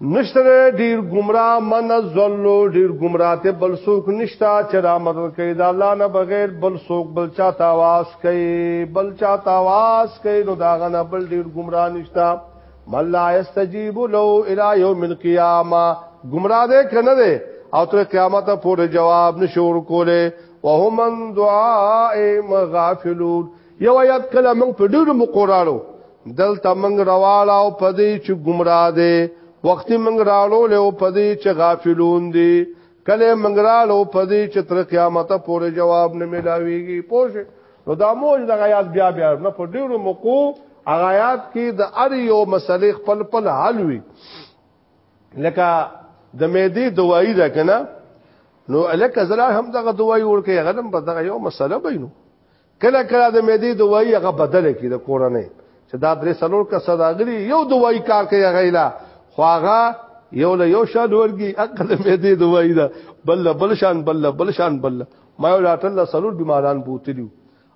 نشتره ډیر گمراه من زلو ډیر گمراه ته بل سوک نشتا چې را مدد کوي دا الله نه بغیر بل سوک بل چا تاواز کوي بل چا تاواز کوي نو دا غنه بل ډیر گمراه نشتا من لا استجیب له الی یوم القیامه گمراه ده کنه ده او تر قیامت پورې جواب نشور کوله وهم دعاء مغافلون یو آیات کله موږ په ډیرو مقرارو دلته موږ رواله او پدې چې گمراه دي وخت موږ راړو له پدې چې غافلون دي کله موږ راړو پدې چې تر قیامت پورې جواب نه ملاويږي پوه نو دا موج د غیاض بیا بیا نه په ډیرو موقو غیاض کې د ار یو مسلې خپل خپل حل وي لکه د مېدی دوايي ده کنه نو الکه زلا هم دغه دوايي ورکه غنم په دغه یو مسله بینو کله کله د مېدی دوايي هغه بدل کی د کورنۍ چې دا درې سلور کا صداغلی یو دوايي کار کوي هغه اله خو هغه یو له یو شان ورګي عقل مې دې دوی دا بل بل شان بل بل شان بل ما یو ډاکټر له سلور بیماران بوتلیو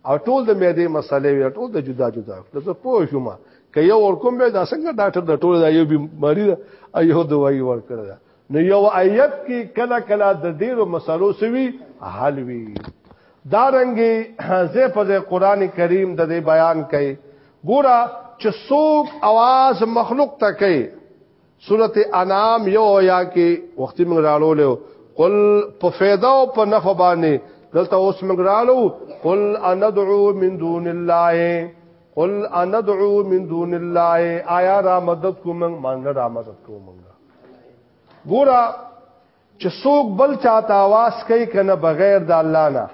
او ټول د مې دې مسلې وی ټول د جدا جدا لکه پوه شوم که یو ور کوم به دا څنګه ډاکټر د ټول دا یو بیماری دا یو دوی ور کړل نو یو آیت کې کله کله د ډیرو مسلو سوي حل وی دا رنګي زه په قرآن کریم د دې بیان کوي ګوره چې څوک आवाज مخلوق ته کوي سورته انعام یو یا کې وخت موږ راړولو قل په فیدا او په نفع باندې دلته اوس موږ راړو قل اندعو من دون الله قل اندعو من دون الله آیا را مدد کوم من را مدد کوم ګوره چې څوک بل چاته आवाज کوي کنه بغیر د الله نه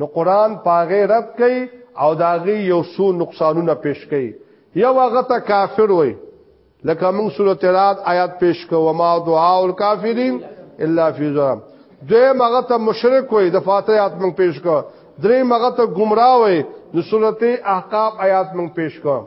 نو قران پاغه رد کوي او داغي یو څو نقصانونه پیش کوي یو هغه ته کافر وای لکه موږ سورته رات آیات پیش کوو ما دعاء الکافرین الا فی ظلم دوی مغه ته مشرک وای د فاتحه آیات موږ پیش کوو درې مغه ته گمراه وای د سورته احقاف آیات موږ پیش کوو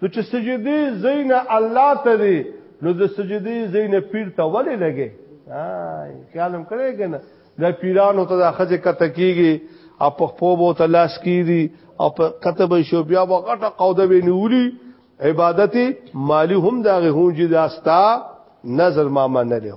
نو چې سجدي زین الله ته دی نو د سجدي زین پیر ته ولې لګي آی خیالم کړی کنه د پیرانو ته د خځه کته کیږي او په خپو بو تلاش کیږي او په کته به شو بیا به غټه قوده به نیولي عبادت مالی هم دا غونجي داستا نظر ما منلو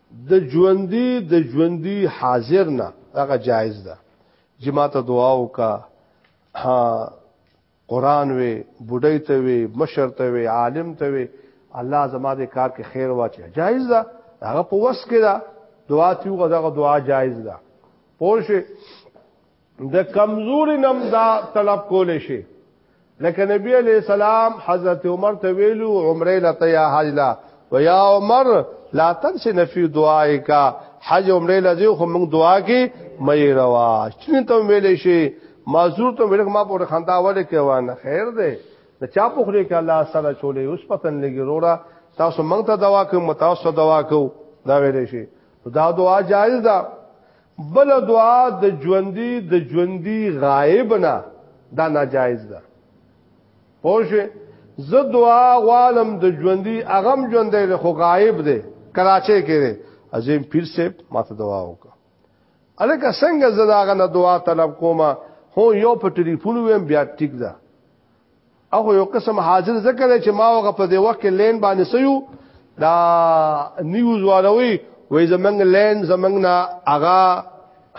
د ژوندي د ژوندي حاضر نه هغه جایز ده چې ماته دعا وکا ها قران وی بډای ته وی مشر ته وی عالم ته وی الله زما دې کار کې خیر واچي جایز ده هغه په وس کې ده دعا تیو غدغه دعا جایز ده پوه شئ د کمزوري نم دا طلب کول شي لکه نبی علیہ السلام حضرت عمر ته ویلو عمره لته یا حج لا و یا عمر لا تنس نفی دعای کا حج عمره لذي خو موږ دعا کې مې روا چې ته ویلې شي معذور ته ویل ما په خندا وله کې وانه خیر دی د چا په خوري کې الله سره چولې اوس پتن لګي روړه تاسو موږ ته دوا کوم تاسو دوا کوو دا ویلې شي دا دعا جایز ده بل دعا د ژوندۍ د ژوندۍ غائب نه دا ناجایز ده پوه زه دعا غوالم د ژوندۍ اغم ژوندۍ د خو غائب ده کراچۍ کې ده عظیم پیر صاحب ماته دعا وکړه الکه څنګه زه داغه نه دعا طلب کومه هو یو په ټلیفون ویم بیا ټیک ده هغه یو قسم حاضر ذکر دی چې ما هغه په دې وخت کې لین باندې سيو دا نیوز والوي وې زمنګ لین زمنګ نه هغه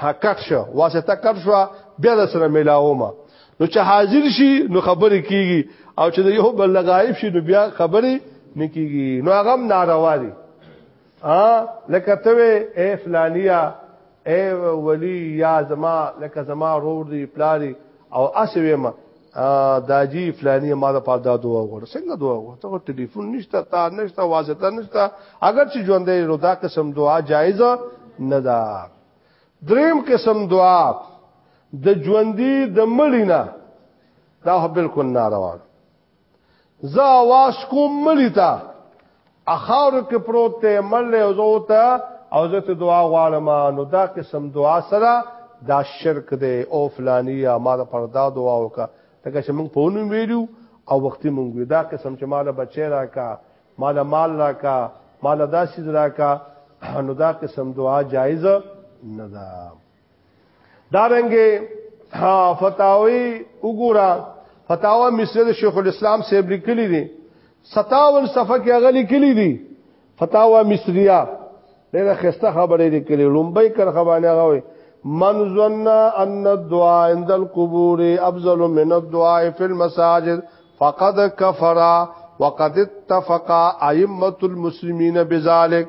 حقیقت شو واسطه کټ شو بیا د سره ملاو ما نو چې حاضر شي نو خبرې کیږي او چې یو بل غایب شي نو بیا خبرې نکیږي نو هغه ناروا دي ا لکه ته اے فلانیا اے ولی یا زما لکه زما رور دی پلاری او اسوی ما داجی فلانی ما د پاره دا دعا وغوړ څنګه دعا وغوړ ته ټلیفون نشته تا نشته واسطه نشته اگر چې ژوندې رودا قسم دعا جایز نه ده دریم قسم دعا د ژوندې د مړینا دا بالکل ناروا زه आवाज کوم ملي تا اخاور کې پروت ته مل له زوته او زه ته دعا غواړم نو دا قسم دعا سره دا شرک دی او فلانی یا ما دا پر دا دعا وکا تکه چې موږ په ونو ویلو او وختي موږ دا قسم چې مال بچی راکا مال مال راکا مال داسې راکا نو دا قسم دعا جایز نه ده دارنګه ها فتاوی وګورا فتاوا مصر شیخ الاسلام صاحب لیکلی دي 57 صفحه کې هغه لیکلی دي فتاوا مصریه ډیره خسته خبرې لیکلې لومبۍ کرخه باندې هغه وي من ظن ان الدعاء عند القبور افضل من الدعاء في المساجد فقد كفر وقد اتفق ائمه المسلمين بذلك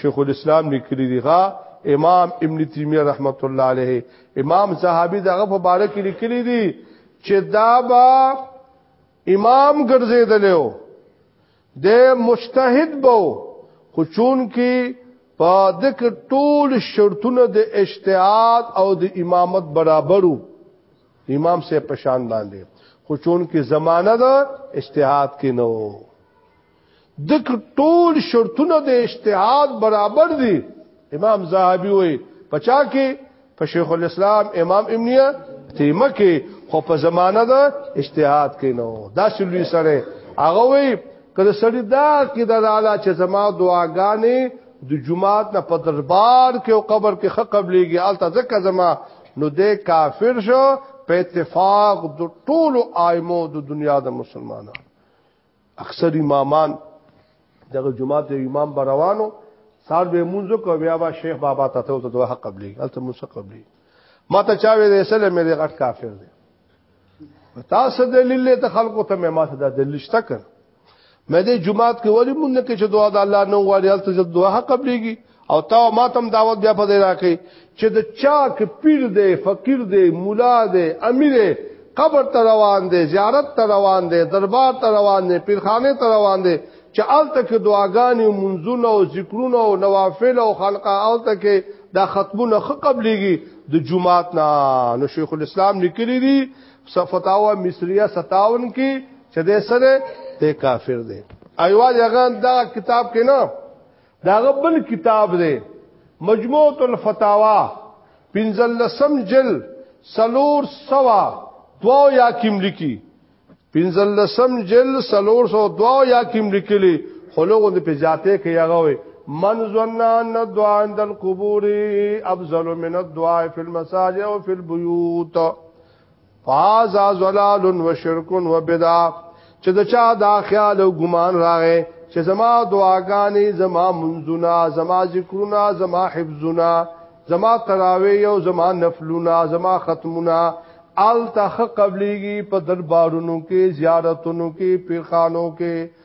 شیخ الاسلام لیکلی دی غا امام ابن تیمیه رحمت الله علیه امام صحابي دغه په باره کې لیکلی دی چې دا با امام ګرځیدلو د مجتهد بو خو چون کې په دک ټول شرطونه د اجتهاد او د امامت برابرو امام سے پشان باندې خو چون کې زمانہ د اجتهاد کې نه وو دک ټول شرطونه د اجتهاد برابر دي امام زاهبي وي پچا کې په شیخ الاسلام امام امنیه تیمه کې خو په زمانہ دا اجتهاد کې نو دا سلوي سره هغه وي کله سړی دا کې د لاله چې زما دعاګانې د جمعات نه په دربار کې او قبر کې خه قبليږي الته ځکه زما نو دې کافر شو په اتفاق د ټولو آیمو د دنیا د مسلمانانو اکثر امامان دغه جمعه ته امام بروانو سار به مونږ کو بیا با شیخ بابا ته ته دوه قبلي الته مونږ قبلي ما ته چا وې سره مې غټ کافر دی تاسو دلیل ته خلکو ته ما ته د دلیل شته کړ مې د جمعات کې ولی مونږ کې چې دعا د الله نه غواړي الته دوه قبليږي او تا ما تم دعوت بیا په دې راکې چې د چاک پیر دی فقیر دی مولا دی امیر دی قبر ته روان دی زیارت ته روان دی دربار ته روان دی پیرخانه ته روان دی چې الته کې دعاګانې منځونه او ذکرونه او نوافل او خلقه الته کې دا ختمونه خ قبليږي د جمعات نه نو شیخ الاسلام لیکلی دی صفتاوا مصریه 57 کې چې د سره ته کافر دی ایواز هغه دا کتاب کې نه داغه بل کتاب دی مجموعه الفتاوا پنځل لسم جل سلور سوا دو یا کیم لکی پنځل لسم جل سلور سو دو یا کیم لکلی خلوغو د په ذاته کې هغه وي من ظن ان الدعاء عند القبور افضل من الدعاء في المساجد او في البيوت فاز زلال و شرک و بدع چې د چا دا خیال او ګمان راغې چې زما دعاګانې زما منځونه زما ذکرونه زما حفظونه زما تراوی او زما نفلونه زما ختمونه آل تخ قبلیږي په دربارونو کې زیارتونو کې پیرخانو کې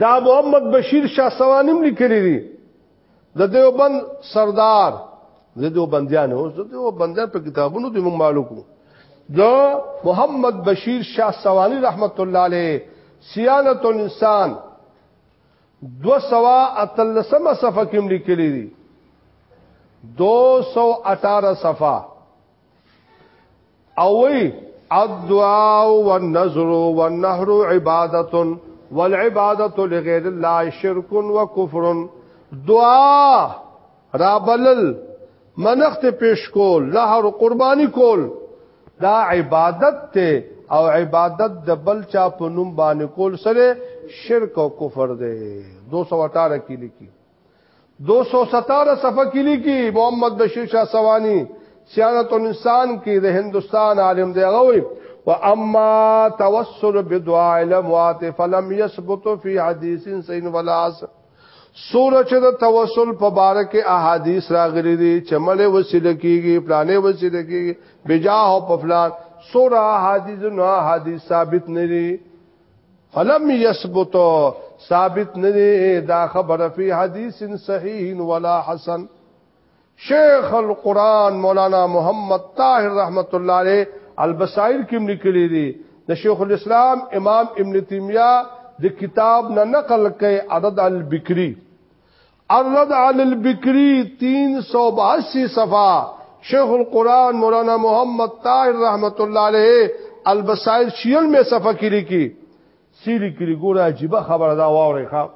دا محمد بشیر شاه سوانیم لیکلی دی د دیوبند سردار د دیوبندیان اوس د دیوبندیان په کتابونو د موږ معلومو د محمد بشیر شاه سوانی رحمت الله علیه سیانت الانسان دو سوا اتلسمه صفحه کې لیکلی دی 218 صفحه او وی الدعاء والنذر والنهر عبادت والعبادت لغیر الله شرک وکفر دعا رابلل منخت پیش کول نهر قربانی کول دا عبادت ته او عبادت د بل چا په نوم باندې کول سره شرک او کفر دی 218 کې لیکي 217 صفحه کې لیکي محمد بشیر شاه سوانی سیانت الانسان کې د هندستان عالم دی غوي واما توسل بدعاء الاموات فلم يثبت في حديث سين ولا سوره چې د توسل په باره کې احادیث راغلي دي چې مله وسیله کیږي پلانې وسیله کیږي بجاه او په فلان سوره احادیث نو احادیث ثابت نه دي فلم یثبت ثابت نه دا خبره فی حدیث صحیح ولا حسن شیخ القرآن مولانا محمد طاهر رحمت الله علیه البصائر کې لیکلي دي د شیخ الاسلام امام ابن تیمیه د کتاب نه نقل کوي عدد البکری الرد علی البکری 382 صفحه شیخ القرآن مولانا محمد طاهر رحمت الله علیه البصائر شیل می صفحه کې لیکي سیری کې ګور عجیب خبره دا واوري ښا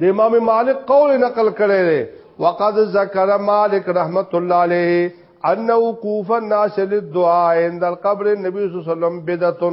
د امام مالک قول نقل کړي لري وقد ذکر مالک رحمت الله علیه ان وقوف الناس للدعاء عند القبر النبي صلی الله علیه وسلم بدعه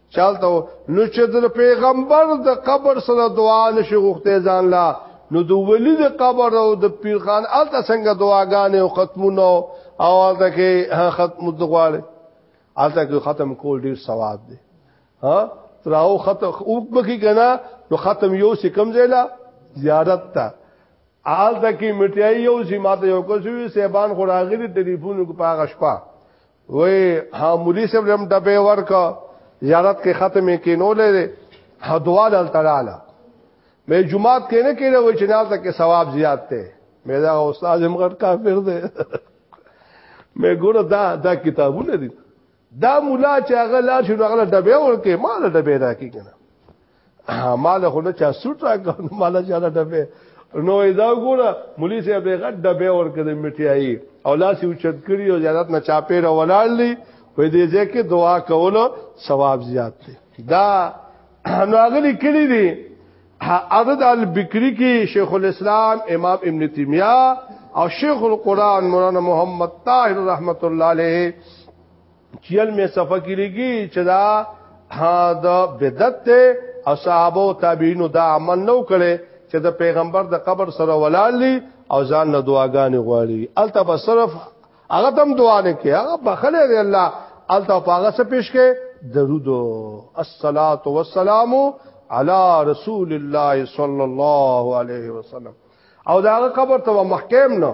چالتو نو چې د پیغمبر د قبر سره دعا نشي غوښته ځان لا نو د ولی د قبر او د پیر خان الته څنګه دعاګانې او ختمونه او الته کې ختم دغواړي الته کې ختم کول ډیر ثواب دی ها تراو ختم او بکی کنه نو ختم یو سکم زیلا زیارت ته آل تکي مټیای یو سیماته یو کوسوي سیبان خو راغلي ټلیفون کو پاغه شپه وای ها مولوی صاحب لم ډبه ورکا زیارت کې ختمه کې نو لري حدوا دل تعالی مې جمعات کې نه کېره و چې نه تک ثواب زیات ته مې دا استاد هم غټ کافر دی مې ګوره دا دا کتابونه دي دا مولا چې هغه لا شنو هغه ډبه ورکه مال ډبه راکې کنه مال خو نه چا سوټ راکړ مال چا نه ډبه نو دا ګوره مولوی صاحب دې غټ ډبه ور کړې مټیایي او لاس یې اوچت کړی او زیادت نه چا پیر ولاړ دی په دې ځکه دعا کول ثواب زیات دی دا نو اغلی کړی دی عدد البکری کې شیخ الاسلام امام ابن تیمیه او شیخ القران مولانا محمد طاهر رحمت الله علیه چیل می صفه کیږي چې دا ها د بدعت ته او صحابه او تابعین دا عمل نو کړي چې د پیغمبر د قبر سره ولالي او ځان له دعاګانې غواړي الته به صرف هغه تم دعا نه کوي هغه بخله دی الله الته پاغه څه پیش کې درود الصلات والسلام علی رسول الله صلی الله علیه وسلم او داغه قبر ته محکم نه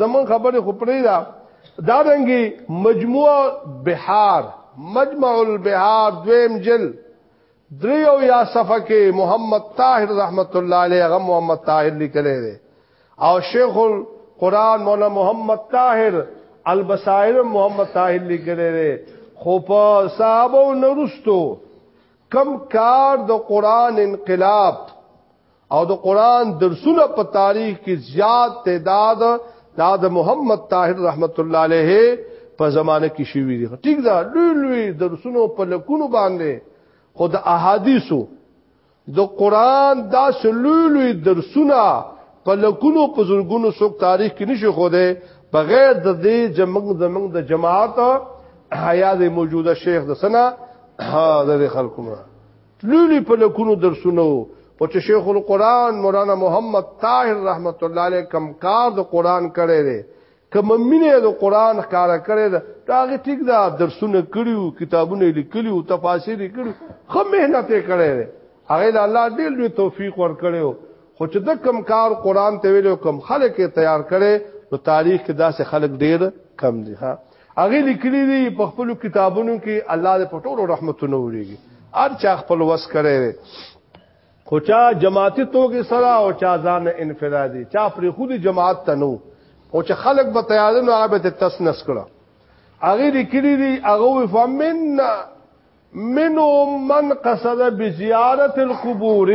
زمون خبره خو پرې دا دا رنګي مجموعه بهار مجمع البهار دویم جل دریو یا صفه کې محمد طاهر رحمت الله علیه غ محمد طاهر لیکلی دی او شیخ القرآن مولانا محمد طاهر البصائر محمد طاهر لیکلی دی خو په صحابه نورستو کم کار د قرآن انقلاب او د قران درسونه په تاریخ کې زیات تعداد دا د محمد طاهر رحمت الله علیه په زمانه کې شوی دی ټیک دا لوی لوی درسونو په لکونو باندې خو د احادیثو د قران دا لوی لوی درسونه په لکونو په زرګونو څوک تاریخ کې نشي خو دی بغیر د دې جمع زمنګ د جماعت حیا د موجوده شیخ د سنا د خلکو نه تللی په لکونو درسونه او چې شیخ القرآن مولانا محمد طاهر رحمت الله علیه کم کار د قرآن کړی دی کم مینه د قرآن ښکارا کړی دی دا هغه ټیک دا درسونه کړیو کتابونه لیکلیو تفاسیر کړیو خو مهنت یې کړی دی هغه له الله ډېر لوی توفیق ورکړیو خو چې د کم کار قرآن ته ویلو کم خلک تیار کړي نو تاریخ کې داسې خلک ډېر کم دي ها هغه لیکلي دي په خپل کتابونو کې الله دې په ټولو رحمتونه وړيږي هر چا خپل وس کړي خو چا جماعتي توګه سره او چا ځان انفرادي چا پر خود جماعت تنو او چې خلک به تیار نه هغه ته تسنس کړه هغه لیکلي دي هغه فمن منهم من قصد بزيارت القبور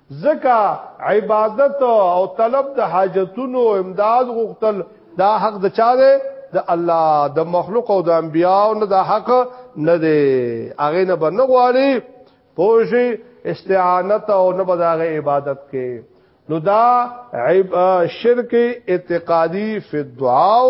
ځکه عبادت او طلب د حاجتونو امداد غوښتل دا حق د چا دی د الله د مخلوق او د انبیانو نه د حق نه دی هغه نه بنه غواړي پوجي استعانت او نه بداغه عبادت کې نو دا عیب شرک اعتقادی فی الدعاء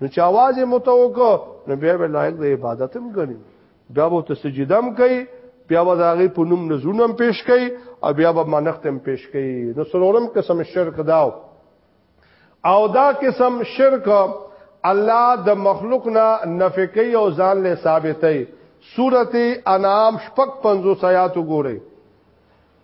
نو چې आवाज یې متوک نو بیا به لایق د عبادت هم غني بیا به تسجدم کوي بیا به داغه په نوم نزونم پیش کوي او بیا به منښت هم پیش کوي نو سرورم قسم شرک داو او دا قسم شرک الله د مخلوق نه نفي کوي او ځان له ثابتې سورته انعام شپږ 50 آیات وګورئ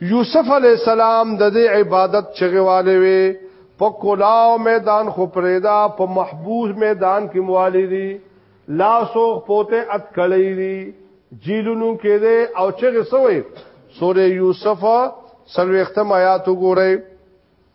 یوسف علی السلام د دې عبادت چغواله وي په کولاو میدان خو پرېدا په محبوس میدان کې موالی دي لاسو پوته ات کړی دي جیلونو کې دي او چې سوې سورې یوسف سلوختم آیات وګورئ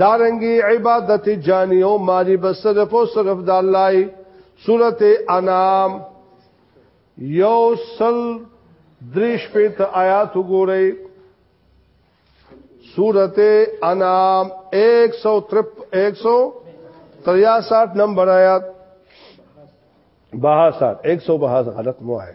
دارنګي عبادت جانی او مالی بس صرف او صرف د الله سورته انام یو سل دریش په ته آیات وګورئ سورته انام 163 نمبر آیات 62 162 غلط مو آئے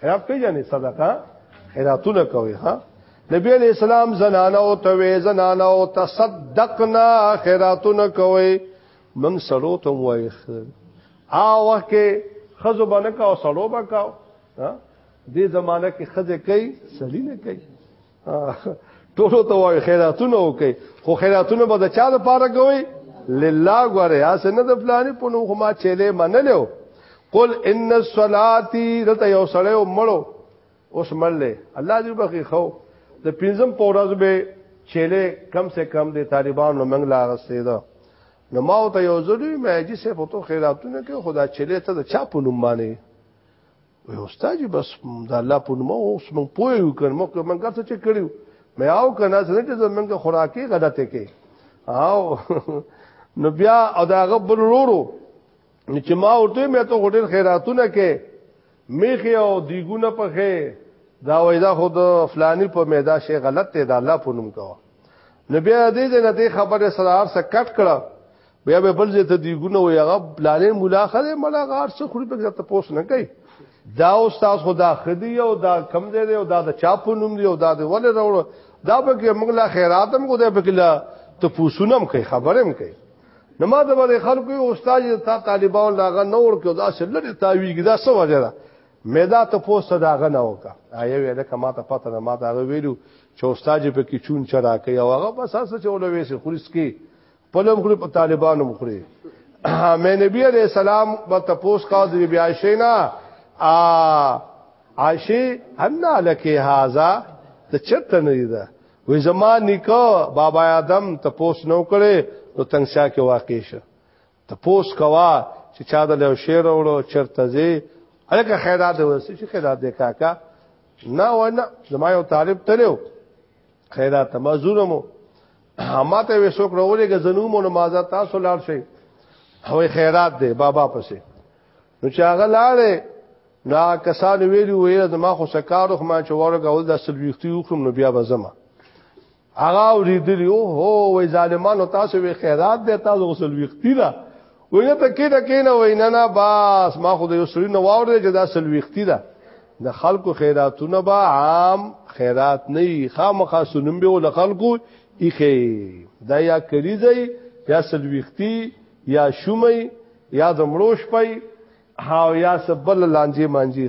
خیرات پیژنې صدقه خیراتونه کوي ها نبی علیہ السلام زنانه او توي زنانه او تصدقنا خیراتونه کوي من سړو ته وای آ وخت کې خزو باندې کا او سړو باندې کا دې زمانہ کې خزه کوي سړی نه کوي ټولو ته وای خیراتونه وکي خو خیراتونه به د چا د پاره کوي لله غره اس نه د فلاني په نو خو ما چيله منلو قل ان الصلاتي دلته یو سړی مړو اوس مړلې الله دې بخي خو د پنځم پورز به چيله کم سے کم د طالبانو منګلا غسته ده نو ما ته یو ځلوي مې چې سه په تو خیراتونه کې خدا چيله ته د چا په نوم باندې وې استاد بس د الله په نوم اوس مونږ پوي وکړ مونږ مونږ څه چې کړیو مې آو کنه څنګه چې زمونږ خوراکي غلطه کې آو نو بیا او دا غبل ورو چې ما ورته مې ته غډیر خیراتونه کې میخي او دیګونه پخې دا وای دا خود فلانی په میدا شي غلط دی دا الله په نوم کاوه نبی دې دې نه دې خبره سره ارسه کټ کړه بیا به بل ځای ته دی ګونه وي هغه بلانې مولا خره مړه غار څه خوري په ځته پوس نه کوي دا استاد خدا خدي او دا کم دی او دا د چا په نوم دی او دا د ولې راوړو دا به کې موږ لا خیرات هم کو دی په کې لا ته پوسونم کوي خبرم کوي نو ما د باندې خلکو یو استاد ته طالبان لاغه نور کو دا څه لري تاویږي دا څه وجه ده مې دا ته پوسټ داغه نه وکا آیا ویل کما ته پته نه ما دا ویلو چې استاد په کې چون چرا کوي او هغه بس اسه چې ولوي سي خورس کې پلم خوري په طالبانو مخري مې نبی عليه السلام په تپوس کا د بیا شینا ا عائشه ان لکه هاذا ته چرته نه ده وې زما نکاح بابا آدم تپوس نو کړي نو تنگسیا کې واقع شه تپوس کوا چې چا د له شعر وړو چرته زی الکه خیرات ورسې چې خیرات دې کاکا نه ونه زما یو طالب تلو خیرات مزورمو ما ته وې څوک راولېږه زنوم او نمازه تاسو لاړ شئ هوې خیرات دی بابا پسې نو چې هغه لاړې نا کسان ویلی وې د ما خو سکارو خو ما چې ورګول د سلويختي وکم نو بیا به زما هغه ورېدلی او هو وې ظالمانو تاسو وې خیرات دی تاسو غسل ویختي ده وینه ته کې دا کې نه وینه نه باس ما خو د یو سړي نو واورې چې دا سلويختی ده د خلکو خیراتونه به عام خیرات نه وي خامخا سنم به ول خلکو یخه دا یا کریزي یا سلويختی یا شومي یا د مړوش پي ها یا سبل لانجه مانجي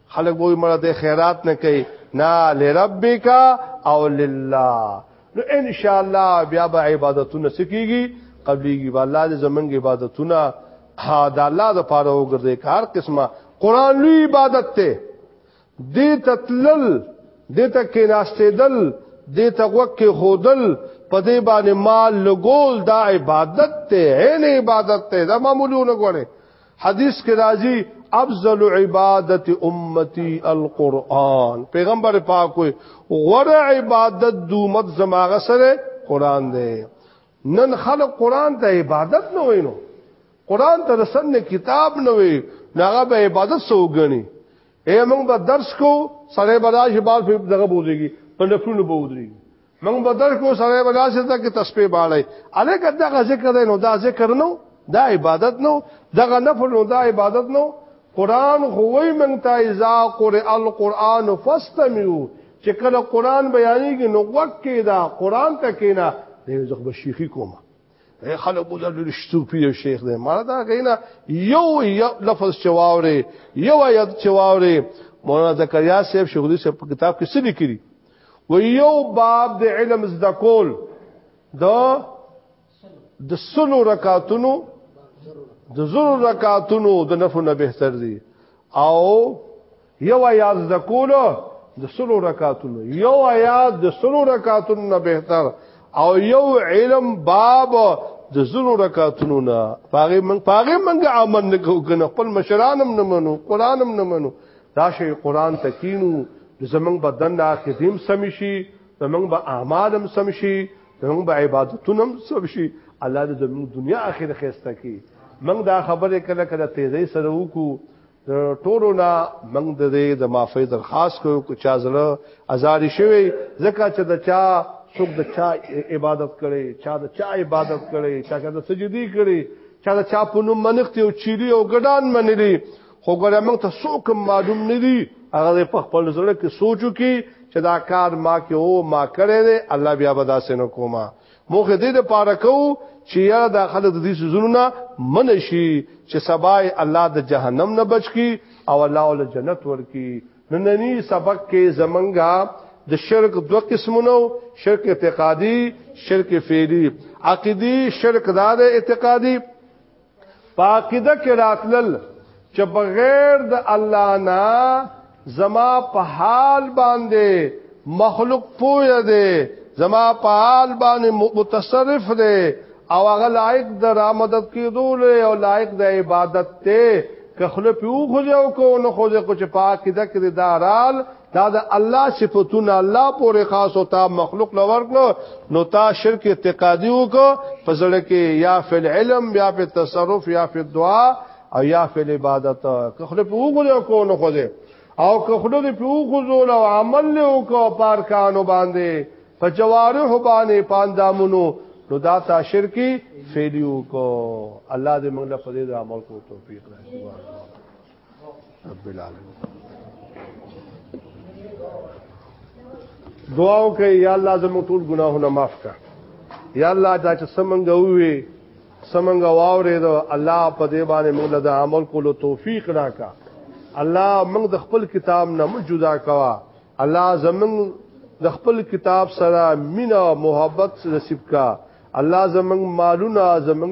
خلک وای مړه د خیرات نه کوي نا لربک او لله نو ان شاء الله بیا به عبادتونه سکیږي قبليږي والله دې زمونږ عبادتونه ها د الله د پاره وګرځي کار قسمه قران لوی عبادت ته دې تتلل دې ته کې ناشتېدل دې ته وکه خودل په دې باندې مال لګول دا عبادت ته عین عبادت ته دا معمولیونه غواړي حدیث کې راځي افضل عبادت امتی القرآن پیغمبر پاک وي غره عبادت د امت زماغه سره قرآن دی نن خلق قرآن ته عبادت نه وینو قرآن ته رسن کتاب نه وي هغه به عبادت سو غني اے موږ به درس کو سره بلاش بال په دغه بوزيږي په نفلونو بودريږي موږ به درکو سره به داسې ته کې تسبیح باړی الګ دغه ذکر دی نو دا ذکر نو دا عبادت نو دغه نفل نو دا عبادت نو قران خوې موږ ته اذا قرئ القران فاستمعوا چې کله قران بیانېږي نو وخت کې دا قران ته کینا دغه ځخ به شیخی کومه اے خلک بوزا ډېر شتوپی شیخ دی ما دا غینا یو لفظ چواوري یو آیت چواوري مولانا زکریا صاحب شیخ دې په کتاب کې څه لیکلي و یو باب د علم زده کول د د سلو رکعاتونو د زرو رکعاتونو د نفو نه بهتر دي او یو آیات زده کول د سلو رکعاتونو یو آیات د سلو رکعاتونو نه بهتر او یو علم باب د زلو رکعاتونو نه پاغه من پاغه منګه عمل نکو کنه خپل مشرانم نه منو قرانم نه منو دا شی قران تکینو زمنګ بدن نه خدیم سم شي زمنګ به اعمال هم سم شي زمنګ به عبادتونه هم سم شي الله دې زمنګ دنیا اخر خسته کی موږ دا خبره کله کله تیزی سره وکړو ټولو نه موږ د دې د معافی درخواست کوو چې چا زړه ازار شوی ځکه چې د چا څوک د چا عبادت کړي چا د چا عبادت کړي چا د سجدي کړي چا د چا په نوم منښت او چيري او ګډان منلي خو ګره موږ ته څوک معلوم نه دي هغه په خپل زړه کې سوچو کې چې دا کار ما کې او ما کړی دی الله بیا به داسې نه کومه موږ دې د پاره کو چې یا دا خلک د دې سيزونه من شي چې سبای الله د جهنم نه بچ کی او الله ول جنت ورکی نننی سبق کې زمنګا د شرک دو قسمونو شرک اعتقادي شرک فعلی عقيدي شرک دار اعتقادي پاکیده کې راتلل چې بغیر د الله نه زما په حال باندې مخلوق پوهه دی زما په حال باندې متصرف دی او هغه لایق د رامدد کېدو له او لایق د عبادت ته کخله پیو خوځو کو نو خوځو کو چې پاکیده کې دارال دا د الله صفاتونه الله پورې خاص او تا مخلوق لور کړو نو تا شرک اعتقادي وکړو په ځړه کې یا فل علم یا په تصرف یا په دعا او یا فل عبادت که خپل په وګړو کو نه خو دې او که خپل په وګړو او عمل له وکړو پار کانو باندې په جوارح باندې پاندامونو نو دا تا شرکی فیلیو کو الله دې موږ له فضیلت عمل کو توفیق راکړي رب العالمین دعا وکړئ یا الله زموږ ټول ګناهونه معاف کړه یا الله دا چې سمنګ وې سمنګ واورې دا الله په دې باندې موږ له عمل کولو توفیق راکا الله موږ د خپل کتاب نه موږ جدا کوا الله زموږ د خپل کتاب سره مینا محبت نصیب کا الله زموږ مالونه زموږ